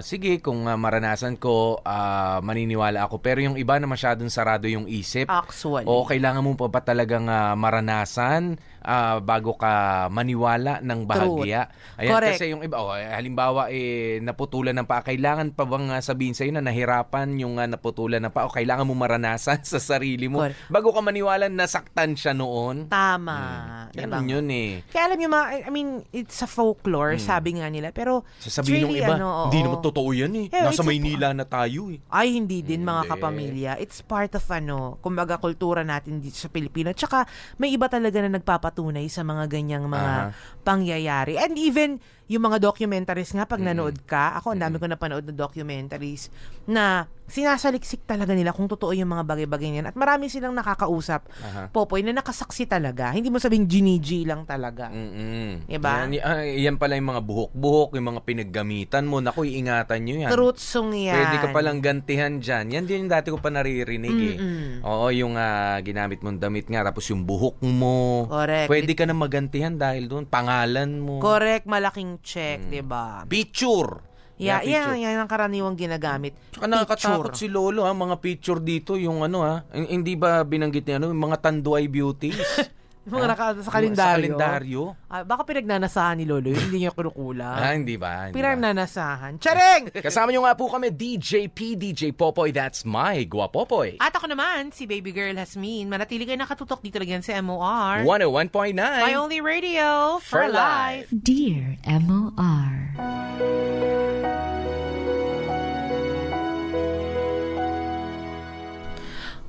sige, kung ah, maranasan ko, ah, maniniwala ako. Pero yung iba na masyadong sarado yung isip, Actually. o kailangan mo pa ba talagang ah, maranasan ah, bago ka maniwala ng bahagya. Ayan, Correct. kasi yung iba, oh, halimbawa, eh, naputulan ng paa, kailangan pa bang ah, sabihin sa'yo na nahirapan yung ah, naputulan ng paa o kailangan mo maranasan sa sarili mo Correct. bago ka maniwala nasaktan siya noon? Tama. Hmm. Di ba? Ganun yun eh. Kaya alam niyo, mga, I mean, it's a folklore, sabi nga nila. Pero, Hmm. Sasabihin it's ng really, iba, ano, hindi naman totoo yan eh. Yeah, Nasa Maynila na tayo eh. Ay, hindi din mga Hindi. kapamilya. It's part of ano, kumbaga kultura natin dito sa Pilipinas. Tsaka may iba talaga na nagpapatunay sa mga ganyang mga Aha. pangyayari. And even yung mga documentaries nga, pag Mm. nanood ka, ako ang dami ko napanood na documentaries na sinasaliksik talaga nila kung totoo yung mga bagay-bagay niyan. At marami silang nakakausap, Aha. Popoy, na nakasaksi talaga. Hindi mo sabing ginigi lang talaga. Mm-mm. Diba? Yan, ah, yan pala yung mga buhok-buhok, yung mga pinaggamitan mo. Naku, iingatan nyo yan. Truthsong yan. Pwede ka palang gantihan dyan. Yan din yung dati ko pa naririnig eh. Mm-mm. Oo, yung ah, ginamit mong damit nga, tapos yung buhok mo. Correct. Pwede ka na magantihan dahil doon. Pangalan mo. Correct, malaking check, 'di ba? Picture. Yeah, picture. yan, yan ang karaniwang ginagamit. Tsaka nakakatakot si Lolo ha, mga picture dito, yung ano ha, hin- hindi ba binanggit niya ano, yung mga tanduay beauties? Yung mga naka, sa kalendaryo. Sa kalendaryo? Ah, baka pinagnanasahan ni Lolo, yun, hindi niya kinukulang. Ah, hindi ba? Hindi? Pinagnanasahan. Charing! Kasama nyo nga po kami, DJ P, DJ Popoy, that's my Guapopoy. At ako naman, si Baby Girl Hasmin. Manatili kayo nakatutok dito lang yan sa MOR. 101.9. My only radio for, For life. Dear M.O.R.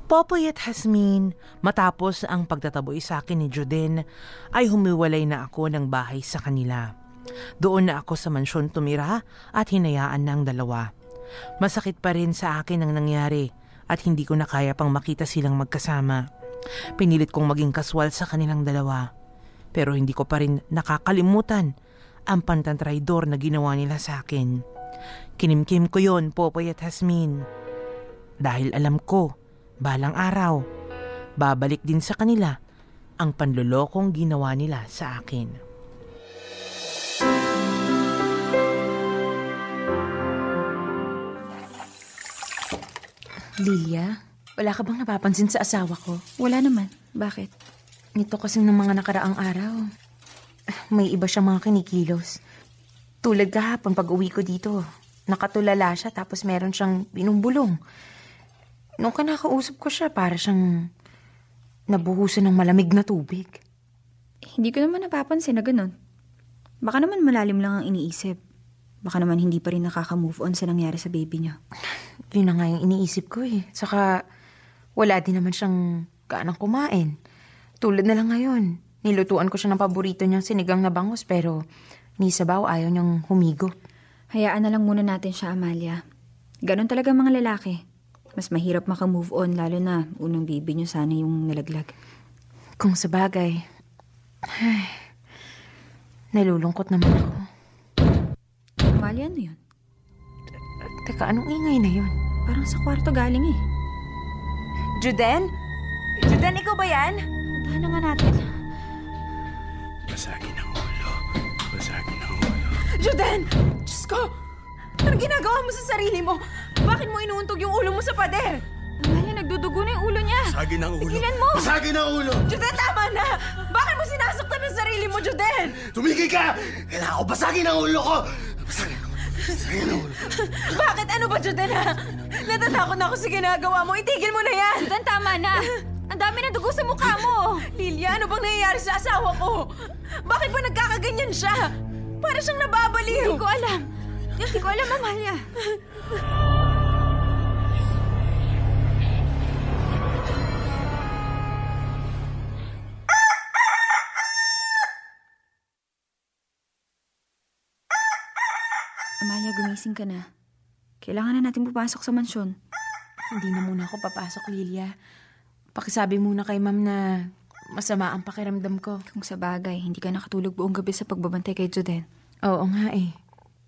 Popoy at Hasmin, matapos ang pagtataboy sa akin ni Juden, ay humiwalay na ako ng bahay sa kanila. Doon na ako sa mansyon tumira at hinayaan na ang dalawa. Masakit pa rin sa akin ang nangyari at hindi ko na kaya pang makita silang magkasama. Pinilit kong maging kaswal sa kanilang dalawa. Pero hindi ko pa rin nakakalimutan ang pantantraidor na ginawa nila sa akin. Kinimkim ko yon, Popoy at Hasmin. Dahil alam ko, balang araw, babalik din sa kanila ang panlolokong ginawa nila sa akin. Lilia, wala ka bang napapansin sa asawa ko? Wala naman. Bakit? Nito kasing ng mga nakaraang araw. May iba siyang mga kinikilos. Tulad kahapon pag uwi ko dito. Nakatulala siya tapos meron siyang binumbulong. Nung kinakausap ko siya, para siyang nabuhusan ng malamig na tubig. Hindi ko naman napapansin na ganun. Baka naman malalim lang ang iniisip. Baka naman hindi pa rin nakaka-move on sa nangyari sa baby niya. Yun na nga yung iniisip ko eh. Saka, wala din naman siyang kaanang kumain. Tulad na lang ngayon. Nilutuan ko siya ng paborito niyang sinigang na bangus pero ni sabaw ayaw niyang humigo. Hayaan na lang muna natin siya, Amalia. Ganon talaga mga lalaki. Mas mahirap maka-move on lalo na unang baby niyo sana yung nalaglag. Kung sa bagay, ay, nalulungkot naman ako. Amalia, ano yun? Teka, anong ingay na yun? Parang sa kwarto galing eh. Juden? Juden, ikaw ba yan? Puntahan na nga natin. Basagin ang ulo. Basagin ang ulo. Juden! Diyos ko! Anong ginagawa mo sa sarili mo? Bakit mo inuuntog yung ulo mo sa pader? Amalia, nagdudugo na yung ulo niya. Basagin ang ulo. Tigilan mo! Basagin ang ulo! Juden, tama na! Bakit mo sinasaktan ang sarili mo, Juden? Tumigil ka! Kailangan ko basagin ang ulo ko! Basagin ang ulo. Basagin ang ulo. Bakit? Ano ba, Juden, ha? Natatakot na ako sa ginagawa mo. Itigil mo na yan! Judan, tama na! Ang dami na dugo sa mukha mo! Lilia, ano bang nangyayari sa asawa ko? Bakit ba nagkakaganyan siya? Para siyang nababaliw. Hindi ko alam. Hindi ko alam, Amalia. Gumising ka na. Kailangan na natin pumasok sa mansyon. Hindi na muna ako papasok, Lilia. Pakisabi muna kay ma'am na masama ang pakiramdam ko. Kung sa bagay, hindi ka nakatulog buong gabi sa pagbabantay kay Juden. Oo nga eh.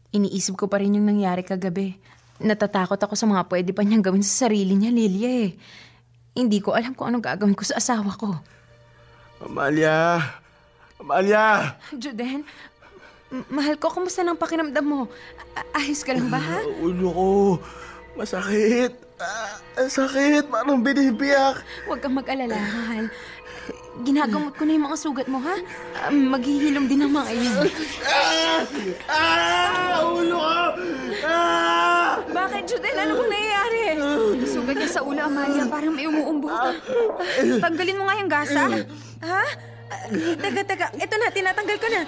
Iniisip ko pa rin yung nangyari kagabi. Natatakot ako sa mga pwede pa niyang gawin sa sarili niya, Lilia eh. Hindi ko alam kung anong gagawin ko sa asawa ko. Amalia! Amalia! Juden, mahal ko, kumusta ng pakiramdam mo? A- ayos ka lang ba, ha? Ulo ko. Masakit. Ah, ang sakit. Parang binibiyak. Huwag kang mag-alala, mahal. Ginagamot ko na yung mga sugat mo, ha? Ah, maghihilom din ang mga iyon. Ah! Ah! Ulo ko! Ah! Bakit, Juden? Ano bang nangyayari? Yung sugat niya sa ulo, Amalia, parang may umuumbo. Tanggalin mo nga yung gasa. Ha? Ah, teka, teka. Ito na, tinatanggal ko na.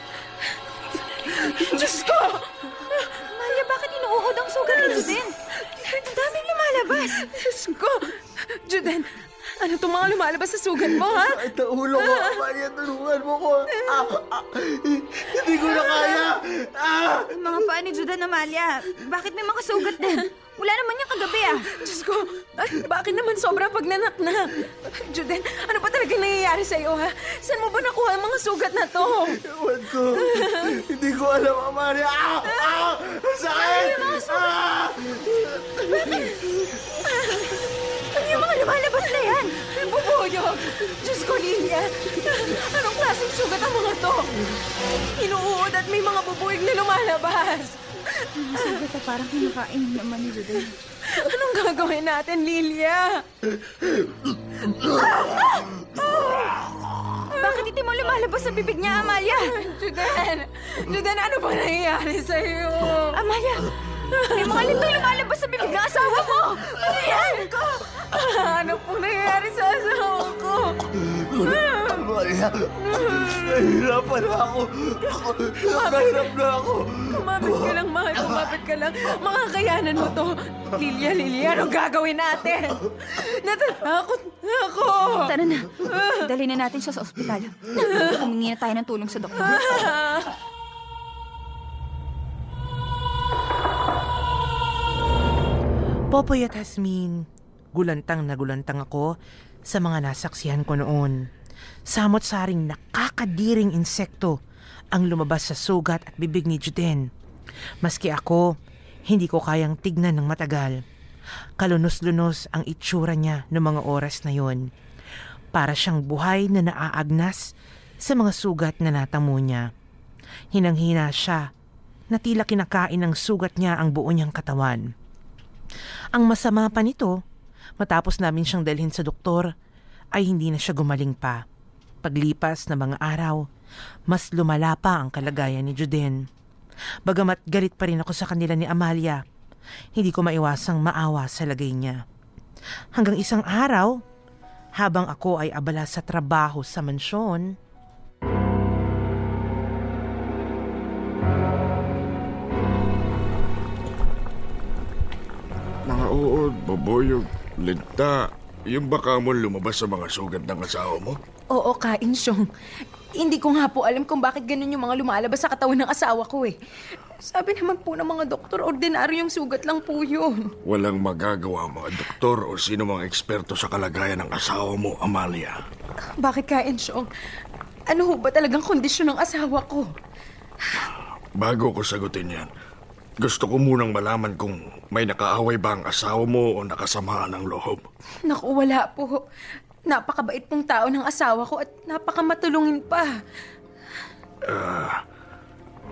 Diyos ko! Amalia, bakit inuuod ang sugat ni Juden? Ang daming lumalabas. Diyos ko! Juden, ano itong mga lumalabas sa sugat mo, ha? Ay, ta ulo ko. Amalia, tulungan mo ko. Ah, ah, hindi ko na kaya. Ah! Mga paa ni Juden, Amalia, bakit may mga sugat din? Wala naman yung kagabi ah. Diyos ko, ay, bakit naman sobrang pagnanaknak? Juden, ano pa talaga nangyayari sa iyo, ha? Saan mo ba nakuha ang mga sugat na to? Ewan ko. Hindi ko alam, Amalia. Ah! Ah! Ang sakit! Ah! Ano yung mga lumalabas na yan? Bubuyog! Diyos ko, Lilia! Anong klaseng sugat ang mga to? Inuud at may mga bubuyog na lumalabas. Ang sugat na parang kinakain naman ni Juden. Anong gagawin natin, Lilia? Bakit hindi mo lumalabas sa bibig niya, Amalia? Juden! Juden, ano ba nangyayari sa iyo? Amalia, may mga lintong lumalabas sa bibig ng asawa mo. Ano yan? ano pong nangyayari sa asawa ko? Amalia, nahihirapan na ako. Ako, nahirap na ako. Kumapit ka lang, mahal. Kumapit ka lang. Makakayanan mo to. Lilia, Lilia, ano gagawin natin? Natatakot na ako. Tara na. Dali na natin siya sa ospital. Humingi na tayo ng tulong sa doktor. Popoy at Hasmin, gulantang na gulantang ako sa mga nasaksihan ko noon. Samot-saring nakakadiring insekto ang lumabas sa sugat at bibig ni Juden. Maski ako, hindi ko kayang tignan ng matagal. Kalunos-lunos ang itsura niya noong mga oras na yon. Para siyang buhay na naaagnas sa mga sugat na natamo niya. Hinang-hina siya na tila kinakain ng sugat niya ang buo niyang katawan. Ang masama pa nito, matapos namin siyang dalhin sa doktor, ay hindi na siya gumaling pa. Paglipas ng mga araw, mas lumala pa ang kalagayan ni Juden. Bagamat galit pa rin ako sa kanila ni Amalia, hindi ko maiwasang maawa sa lagay niya. Hanggang isang araw, habang ako ay abala sa trabaho sa mansyon, Mga uod, baboyog, linta. Yung baka mo lumabas sa mga sugat ng asawa mo? Oo, kain siyong. Hindi ko nga po alam kung bakit ganun yung mga lumalabas sa katawan ng asawa ko eh. Sabi naman po ng mga doktor, ordinaryo yung sugat lang po yun. Walang magagawa ang mga doktor o sino mang eksperto sa kalagayan ng asawa mo, Amalia. Bakit kain siyong? Ano ho ba talagang kondisyon ng asawa ko? Bago ko sagutin yan, gusto ko munang malaman kung may nakaaway ba ang asawa mo o nakasamaan ng loob. Naku, wala po. Napakabait pong tao ng asawa ko at napakamatulungin pa. Ah,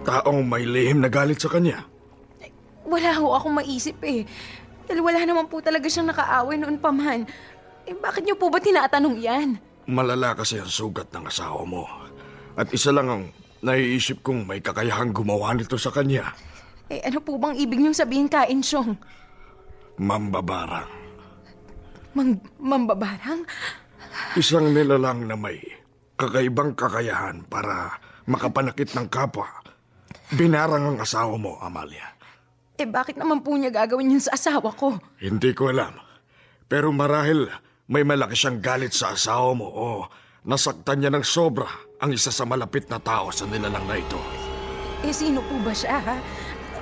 taong may lihim na galit sa kanya. Wala ho akong maisip eh. Dahil wala naman po talaga siyang nakaaway noon pa man. Eh, bakit niyo po ba tinatanong yan? Malala kasi ang sugat ng asawa mo. At isa lang ang naiisip kong may kakayahang gumawa nito sa kanya. Eh, ano po bang ibig niyong sabihin kain siyong? Mambabarang. Mang, mambabarang? Isang nilalang na may kakaibang kakayahan para makapanakit ng kapwa. Binarang ang asawa mo, Amalia. Eh, bakit naman po niya gagawin yun sa asawa ko? Hindi ko alam. Pero marahil may malaki siyang galit sa asawa mo o nasaktan niya ng sobra ang isa sa malapit na tao sa nilalang na ito. Eh, sino po ba siya, ha?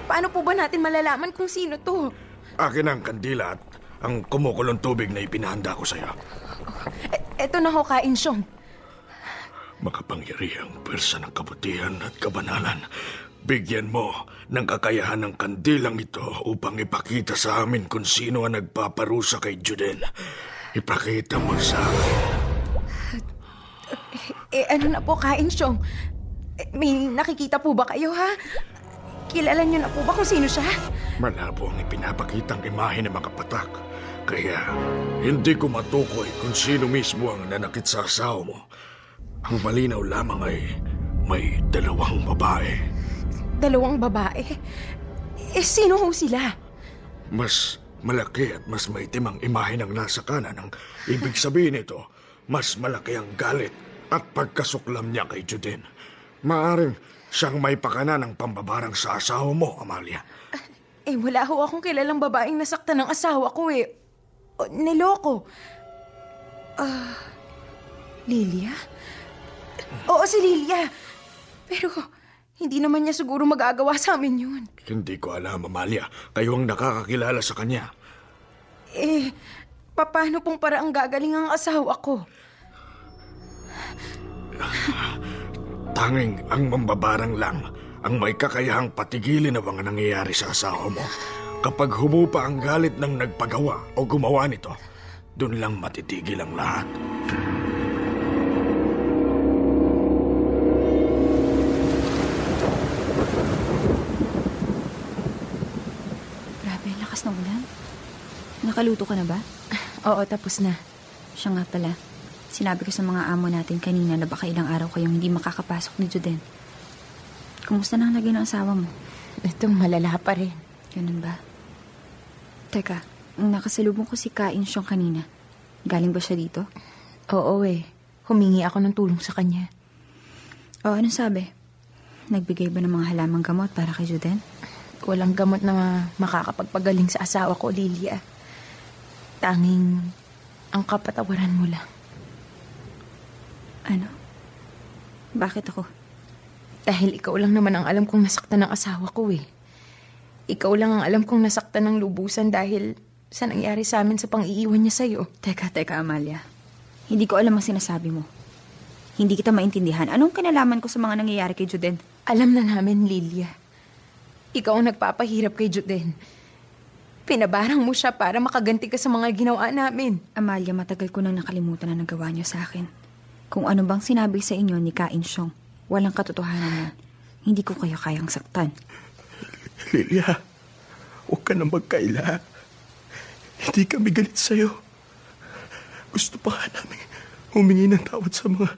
Paano po ba natin malalaman kung sino to? Akin ang kandila at ang kumukulong tubig na ipinahanda ko sa'yo. E- eto na ho, kain siyong. Makapangyarihang pwersa ng kabutihan at kabanalan. Bigyan mo ng kakayahan ng kandilang ito upang ipakita sa amin kung sino ang nagpaparusa kay Juden. Ipakita mo sa akin. Eh, ano na po, kain siyong? Eh, may nakikita po ba kayo, ha? Kilala niyo na po ba kung sino siya? Malabo ang ipinapakitang imahe ng mga patak. Kaya hindi ko matukoy kung sino mismo ang nanakit sa asawa mo. Ang malinaw lamang ay may dalawang babae. Dalawang babae? Eh, sino ho sila? Mas malaki at mas maitim ang imahe ng nasa kanan. Ang ibig sabihin nito, mas malaki ang galit at pagkasuklam niya kay Juden. Maaring siyang may pakana ng pambabarang sa asawa mo, Amalia. Eh, wala ho akong kilalang babaeng nasaktan ng asawa ko eh. O, niloko. Ah, Lilia? Oo, si Lilia. Pero hindi naman niya siguro magagawa sa amin yun. Hindi ko alam, Amalia. Kayo ang nakakakilala sa kanya. Eh, paano pong paraang gagaling ang asawa ko? Tanging ang mambabarang lang ang may kakayahang patigilin ang mga nangyayari sa asawa mo. Kapag humupa ang galit ng nagpagawa o gumawa nito, doon lang matitigil ang lahat. Grabe, ang lakas ng ulan. Nakaluto ka na ba? Oo, tapos na. Siya nga pala. Sinabi ko sa mga amo natin kanina na baka ilang araw kayong hindi makakapasok ni Juden. Kumusta na ang lagay ng asawa mo? Ito, malala pa rin. Ganun ba? Teka, nakasalubong ko si Kain siyang kanina. Galing ba siya dito? Oo eh. humingi ako ng tulong sa kanya. O, ano sabi? Nagbigay ba ng mga halamang gamot para kay Juden? Walang gamot na makakapagpagaling sa asawa ko, Lilia. Tanging ang kapatawaran mo lang. Ano? Bakit ako? Dahil ikaw lang naman ang alam kong nasaktan ng asawa ko eh. Ikaw lang ang alam kong nasaktan ng lubusan dahil sa nangyari sa amin sa pang-iiwan niya sa'yo. Teka, teka, Amalia. Hindi ko alam ang sinasabi mo. Hindi kita maintindihan. Anong kinalaman ko sa mga nangyayari kay Juden? Alam na namin, Lilia. Ikaw ang nagpapahirap kay Juden. Pinabarang mo siya para makaganti ka sa mga ginawa namin. Amalia, matagal ko nang nakalimutan na nagawa niyo sa akin. Kung ano bang sinabi sa inyo ni Kain Xiong, walang katotohanan yan. Hindi ko kayo kayang saktan. Lilia, huwag ka na magkaila. Hindi kami galit sa'yo. Gusto pa nga namin humingi ng tawad sa mga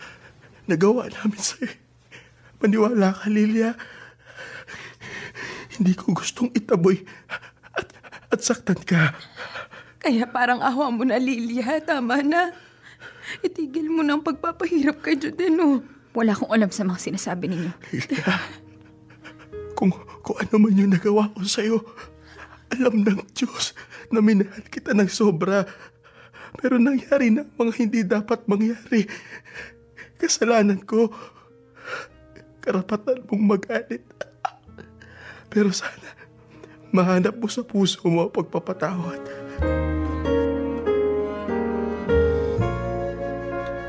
nagawa namin sa'yo. Maniwala ka, Lilia. Hindi ko gustong itaboy at, at saktan ka. Kaya parang awa mo na, Lilia. Tama na. Itigil mo na ang pagpapahirap kay Juden, oh. Wala akong alam sa mga sinasabi ninyo. Lilia, kung, kung ano man yung nagawa ko sa'yo, alam ng Diyos na minahal kita ng sobra. Pero nangyari na mga hindi dapat mangyari. Kasalanan ko. Karapatan mong magalit. Pero sana, mahanap mo sa puso mo ang pagpapatawad.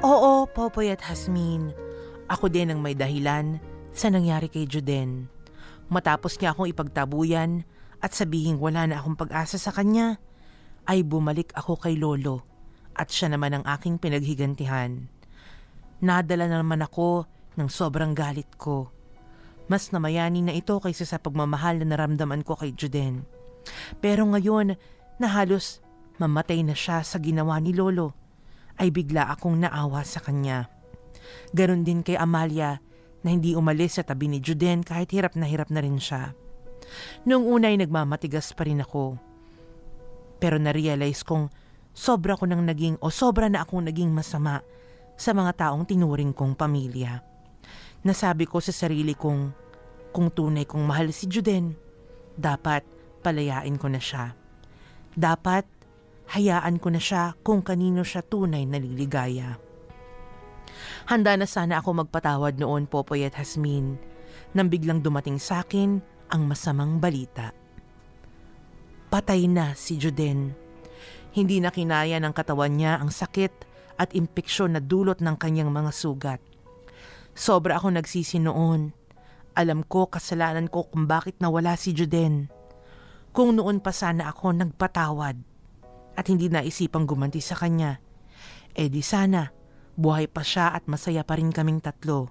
Oo, Popoy at Hasmin. Ako din ang may dahilan sa nangyari kay Juden. Matapos niya akong ipagtabuyan at sabihing wala na akong pag-asa sa kanya, ay bumalik ako kay Lolo at siya naman ang aking pinaghigantihan. Nadala na naman ako ng sobrang galit ko. Mas namayani na ito kaysa sa pagmamahal na naramdaman ko kay Juden. Pero ngayon na halos mamatay na siya sa ginawa ni Lolo, ay bigla akong naawa sa kanya. Ganon din kay Amalia na hindi umalis sa tabi ni Juden kahit hirap na hirap na rin siya. Noong una ay nagmamatigas pa rin ako. Pero na-realize kong sobra ko nang naging o sobra na akong naging masama sa mga taong tinuring kong pamilya. Nasabi ko sa sarili kong kung tunay kong mahal si Juden, dapat palayain ko na siya. Dapat hayaan ko na siya kung kanino siya tunay naliligaya. Handa na sana ako magpatawad noon, Popoy at Hasmin, nang biglang dumating sa akin ang masamang balita. Patay na si Juden. Hindi na kinaya ng katawan niya ang sakit at impeksyon na dulot ng kanyang mga sugat. Sobra ako nagsisi noon. Alam ko kasalanan ko kung bakit nawala si Juden. Kung noon pa sana ako nagpatawad at hindi naisipang gumanti sa kanya, eh di sana buhay pa siya at masaya pa rin kaming tatlo.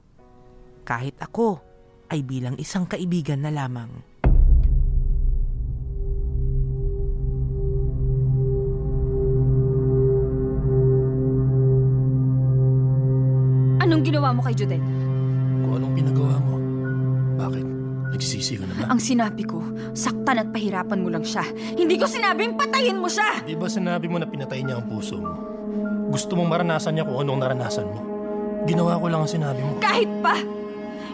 Kahit ako ay bilang isang kaibigan na lamang. Anong ginawa mo kay Juden? Kung anong pinagawa mo. Bakit? Nagsisisi ka na ba? Ang sinabi ko, saktan at pahirapan mo lang siya. Hindi ko sinabing patayin mo siya! Di ba sinabi mo na pinatay niya ang puso mo? Gusto mong maranasan niya kung anong naranasan mo. Ginawa ko lang ang sinabi mo. Kahit pa!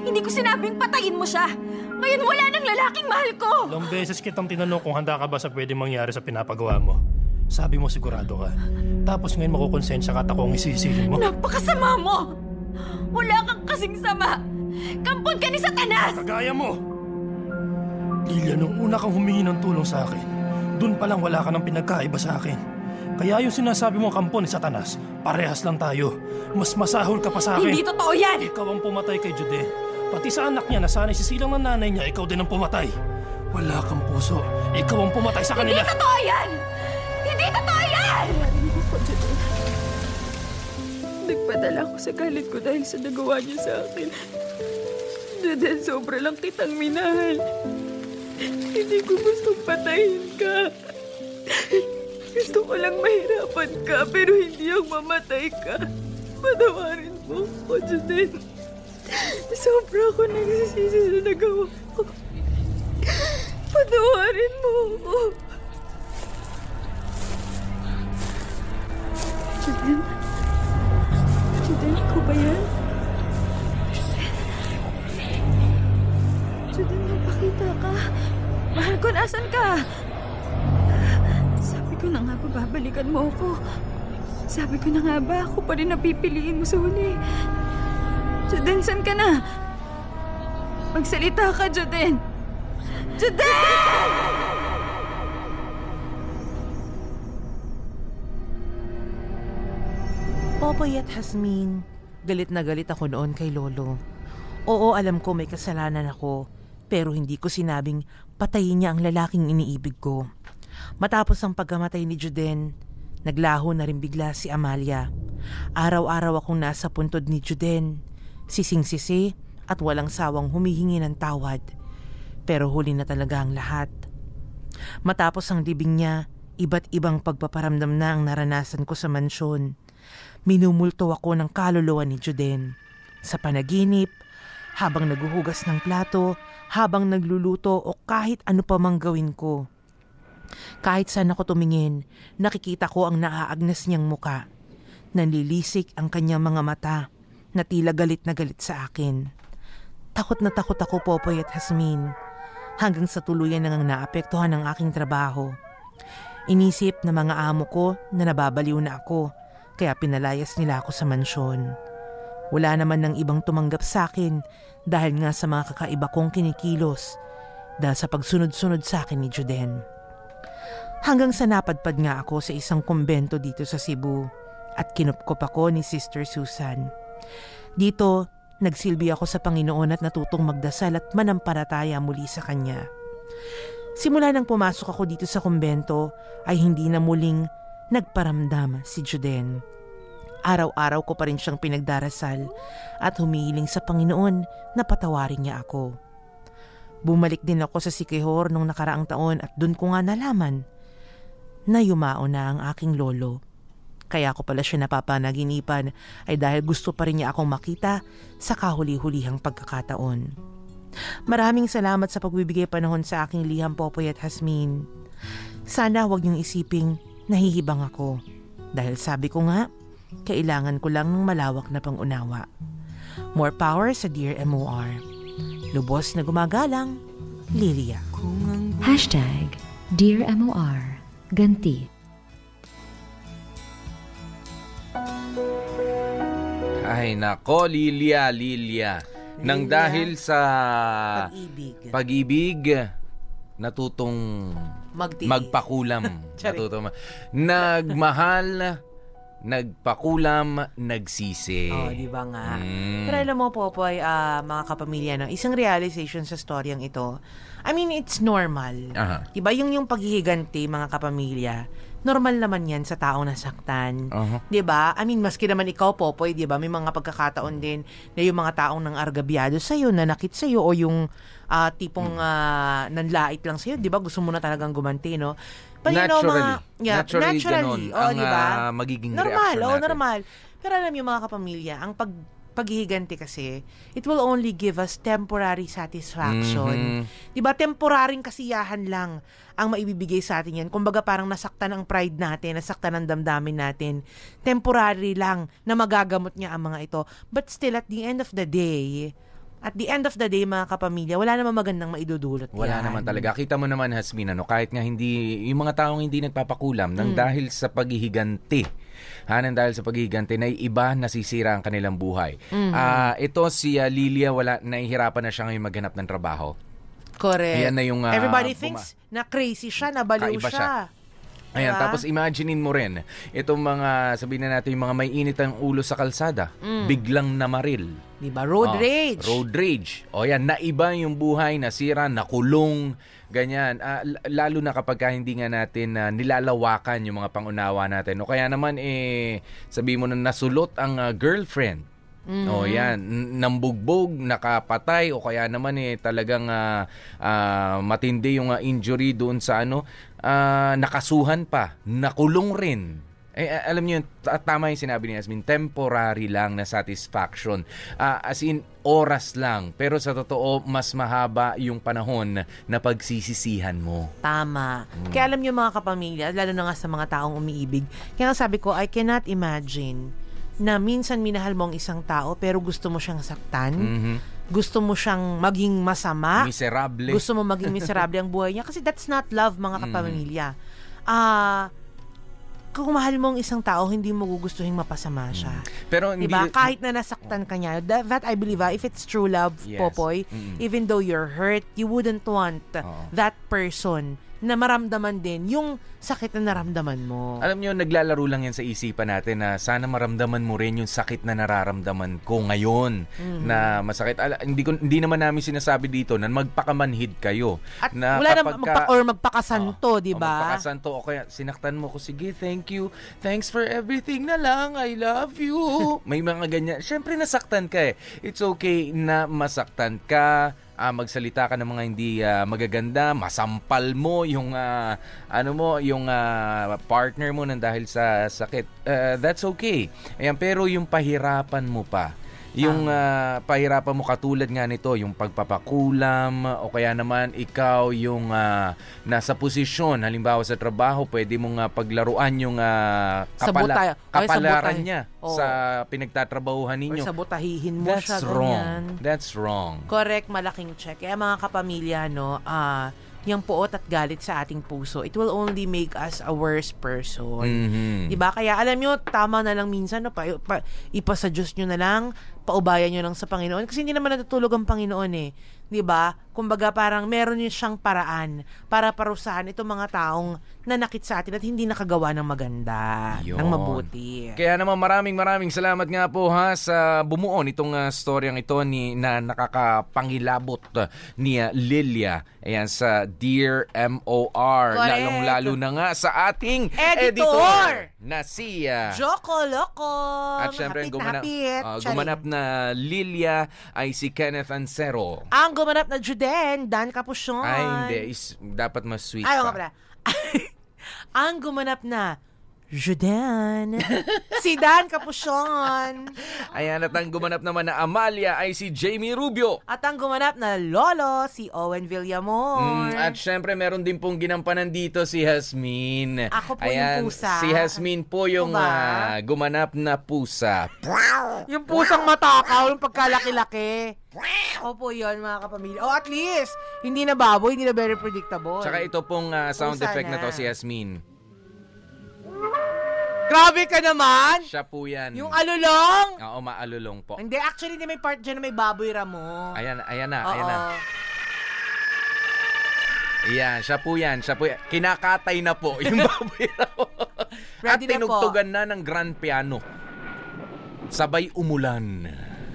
Hindi ko sinabing patayin mo siya! Ngayon wala nang lalaking mahal ko! Ilang beses kitang tinanong kung handa ka ba sa pwede mangyari sa pinapagawa mo. Sabi mo sigurado ka. Tapos ngayon makukonsensya ka at ako ang isisihin mo. Napakasama mo! Wala kang kasing sama! Kampon ka ni Satanas! Kagaya mo! Lilia, nung una kang humingi ng tulong sa akin, dun pa lang wala ka ng pinagkaiba sa akin. Kaya yung sinasabi mong kampo ni Satanas, parehas lang tayo. Mas masahol ka pa sa akin. Hindi totoo yan! Ikaw ang pumatay kay Jude. Pati sa anak niya na sana'y sisilang ng nanay niya, ikaw din ang pumatay. Wala kang puso. Ikaw ang pumatay sa kanila. Hindi totoo yan! Hindi totoo yan! Nagpadala ko sa galit ko dahil sa nagawa niya sa akin. Dahil sobra lang kitang minahal. Hindi ko gustong patayin ka. Gusto ko lang mahirapan ka, pero hindi ang mamatay ka. Patawarin mo ako, Juden. Sobra ako nagsisisi sa nagawa ko. Patawarin mo ako. Juden? Juden, ikaw ba yan? Juden, napakita ka. Mahal ko, nasan ka? Sabi ko na nga ba babalikan mo ako? Sabi ko na nga ba ako pa rin napipiliin mo sa huli? Juden, saan ka na? Magsalita ka, Juden! Juden! Popoy at Hasmin, galit na galit ako noon kay Lolo. Oo, alam ko may kasalanan ako, pero hindi ko sinabing patayin niya ang lalaking iniibig ko. Matapos ang pagkamatay ni Juden, naglaho na rin bigla si Amalia. Araw-araw akong nasa puntod ni Juden, sising-sisi at walang sawang humihingi ng tawad. Pero huli na talaga ang lahat. Matapos ang libing niya, iba't ibang pagpaparamdam na ang naranasan ko sa mansyon. Minumulto ako ng kaluluwa ni Juden. Sa panaginip, habang naguhugas ng plato, habang nagluluto o kahit ano pa mang gawin ko. Kahit saan ako tumingin, nakikita ko ang naaagnas niyang muka. Nanlilisik ang kanyang mga mata na tila galit na galit sa akin. Takot na takot ako, Popoy at Hasmin, hanggang sa tuluyan nang naapektuhan ng aking trabaho. Inisip na mga amo ko na nababaliw na ako, kaya pinalayas nila ako sa mansyon. Wala naman ng ibang tumanggap sa akin dahil nga sa mga kakaiba kong kinikilos dahil sa pagsunod-sunod sa akin ni Juden. Hanggang sa napadpad nga ako sa isang kumbento dito sa Cebu at kinupkop ako ni Sister Susan. Dito, nagsilbi ako sa Panginoon at natutong magdasal at manampalataya muli sa Kanya. Simula nang pumasok ako dito sa kumbento ay hindi na muling nagparamdam si Juden. Araw-araw ko pa rin siyang pinagdarasal at humihiling sa Panginoon na patawarin niya ako. Bumalik din ako sa Sikihor nung nakaraang taon at dun ko nga nalaman na yumao na ang aking lolo. Kaya ako pala siya napapanaginipan ay dahil gusto pa rin niya akong makita sa kahuli-hulihang pagkakataon. Maraming salamat sa pagbibigay panahon sa aking liham Popoy at Hasmin. Sana huwag niyong isiping nahihibang ako. Dahil sabi ko nga, kailangan ko lang ng malawak na pangunawa. More power sa Dear MOR. Lubos na gumagalang, Lilia. Hashtag Dear MOR Ganti Ay nako, Lilia, Lilia. Nang dahil sa Pag-ibig. pag-ibig, natutong Magtiis. magpakulam. Natutong ma- nagmahal, nagpakulam, nagsisi. Oh, di ba nga? Mm. Pero alam mo, Popoy, ah, mga kapamilya, no, isang realization sa storyang ito, I mean, it's normal. Aha. Di ba yung, yung paghihiganti, mga kapamilya, normal naman yan sa taong nasaktan. Aha. 'Di ba? I mean, maski naman ikaw, Popoy, 'di ba? May mga pagkakataon din na yung mga taong nang argabyado sa iyo, nanakit sa iyo o yung ah, tipong ah, nanlait lang sa iyo, 'di ba? Gusto mo na talagang gumanti, no? But you know, Naturally. mga, yeah, Naturally, ganun oh, ang, di ba? ah, magiging normal, reaction oh, natin. normal. Pero alam niyo mga kapamilya, ang pag paghihiganti kasi, it will only give us temporary satisfaction. Mhm. 'Di ba? Temporaring kasiyahan lang ang maibibigay sa atin 'yan. Kumbaga parang nasaktan ang pride natin, nasaktan ang damdamin natin. Temporary lang na magagamot niya ang mga ito. But still at the end of the day, at the end of the day mga kapamilya, wala namang magandang maidudulot Wala yan. naman talaga. Kita mo naman, Hasmin, ano, kahit nga hindi, yung mga taong hindi nagpapakulam, nang Mm. dahil sa paghihiganti, ha, nang dahil sa paghihiganti, na iba nasisira ang kanilang buhay. Mhm. Ah, ito si ah, Lilia, wala, nahihirapan na siya ngayon maghanap ng trabaho. Correct. Ayan na yung, ah, Everybody buma- thinks na crazy siya, na baliw Kaiba siya. siya. Ayan, Diba? tapos imaginein mo rin, itong mga, sabihin na natin, yung mga may init ang ulo sa kalsada, Mm. biglang namaril. Di ba? Road Oh, rage. Road rage. O yan, naiba yung buhay, nasira, nakulong, ganyan. L- lalo na kapag ka hindi nga natin ah, nilalawakan yung mga pangunawa natin. O kaya naman, eh, sabi mo na nasulot ang ah, girlfriend. Mhm. O yan, nambugbog, nakapatay o kaya naman eh talagang ah, ah, matindi yung ah, injury doon sa ano, ah, nakasuhan pa, nakulong rin. Eh, alam niyo, tama yung sinabi ni Yasmin, temporary lang na satisfaction. Ah, as in, oras lang. Pero sa totoo, mas mahaba yung panahon na pagsisisihan mo. Tama. Mm. Kaya alam niyo mga kapamilya, lalo na nga sa mga taong umiibig, kaya nga sabi ko, I cannot imagine na minsan minahal mo ang isang tao pero gusto mo siyang saktan. Mhm. gusto mo siyang maging masama. Miserable. Gusto mo maging miserable ang buhay niya. Kasi that's not love, mga Mm. kapamilya. Ah, kung mahal mo ang isang tao, hindi mo gugustuhin mapasama siya. Pero hindi... Diba? Kahit na nasaktan ka niya. That, that I believe, ah, if it's true love, Yes. Popoy, Mm. even though you're hurt, you wouldn't want that person na maramdaman din yung sakit na naramdaman mo. Alam niyo, naglalaro lang yan sa isipan natin na sana maramdaman mo rin yung sakit na nararamdaman ko ngayon Mhm. na masakit. Ala, hindi, ko, hindi naman namin sinasabi dito na magpakamanhid kayo. At na wala na magpa, or magpakasanto, di O ba? magpakasanto o kaya sinaktan mo ko, sige, thank you. Thanks for everything na lang. I love you. May mga ganyan. Siyempre, nasaktan ka eh. It's okay na masaktan ka. Ah, magsalita ka ng mga hindi ah, magaganda, masampal mo yung ah, ano mo, yung ah, partner mo nang dahil sa sakit. Ah, that's okay. Ayan, pero yung pahirapan mo pa, yung ah, pahirapan mo katulad nga nito, yung pagpapakulam o kaya naman ikaw yung ah, nasa posisyon, halimbawa sa trabaho, pwede mong ah, paglaruan yung ah, Sabotay- ay, kapalaran sabotay. niya Oo. sa pinagtatrabahuhan Or ninyo. sabotahihin mo That's siya, wrong. ganyan. That's wrong. Correct, malaking check. Kaya mga kapamilya, no, ah, yung puot at galit sa ating puso, it will only make us a worse person. Mhm. 'Di ba? Kaya alam nyo, tama na lang minsan no, pa, pa, ipasa Diyos nyo na lang, paubayan nyo lang sa Panginoon kasi hindi naman natutulog ang Panginoon eh. 'Di ba? Kumbaga parang meron yun siyang paraan para parusahan itong mga taong nanakit sa atin at hindi nakagawa ng maganda, Yun. ng mabuti. Kaya naman maraming maraming salamat nga po ha sa bumuo nitong uh, storyang ito ni na nakakapangilabot uh, ni uh, Lilia. Ayan sa Dear MOR. Correct. Lalong-lalo na nga sa ating Editor! editor na si uh, Joko Loco! at syempre ang Mahapit na gumanap, hapit. uh, gumanap na Lilia ay si Kenneth Ancero. Ang gumanap na Juden, Dan Capuchon. Ay hindi, is, dapat mas sweet Ay, oo nga pa. pala. Ang gumanap na Judan. si Dan Capuchon. Ayan, at ang gumanap naman na Amalia ay si Jamie Rubio. At ang gumanap na Lolo, si Owen Villamor. Mm, at syempre, meron din pong ginampanan dito si Hasmin. Ako po yung pusa. Si Hasmin po yung ah, gumanap na pusa. Yung pusang matakaw, yung pagkalaki-laki. Opo yun, mga kapamilya. Oh, at least, hindi na baboy, hindi na very predictable. Tsaka ito pong ah, sound Pusa effect na. na. to si Hasmin. Grabe ka naman! Siya po yan. Yung alulong! Oo, maalulong po. Hindi, actually, hindi may part dyan na may baboy ramo. Ayan, ayan na, Oo. ayan na. Ayan, siya po yan, siya po yan. Kinakatay na po yung baboy raw. At Ready na po. tinugtugan na ng grand piano. Sabay umulan.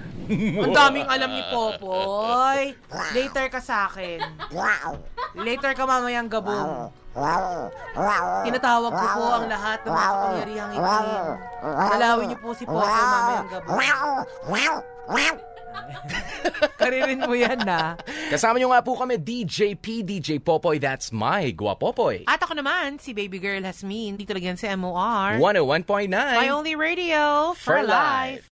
Ang daming alam ni Popoy. Later ka sa akin. Later ka mamayang gabong. Tinatawag ko po ang lahat ng mga kapangyarihang itim. Dalawin niyo po si Popoy mamayang gabong. Karirin mo yan na. Kasama nyo nga po kami, DJ P, DJ Popoy, that's my Guapopoy. At ako naman, si Baby Girl Hasmin. Dito lang yan sa MOR. 101.9. My only radio for, For life.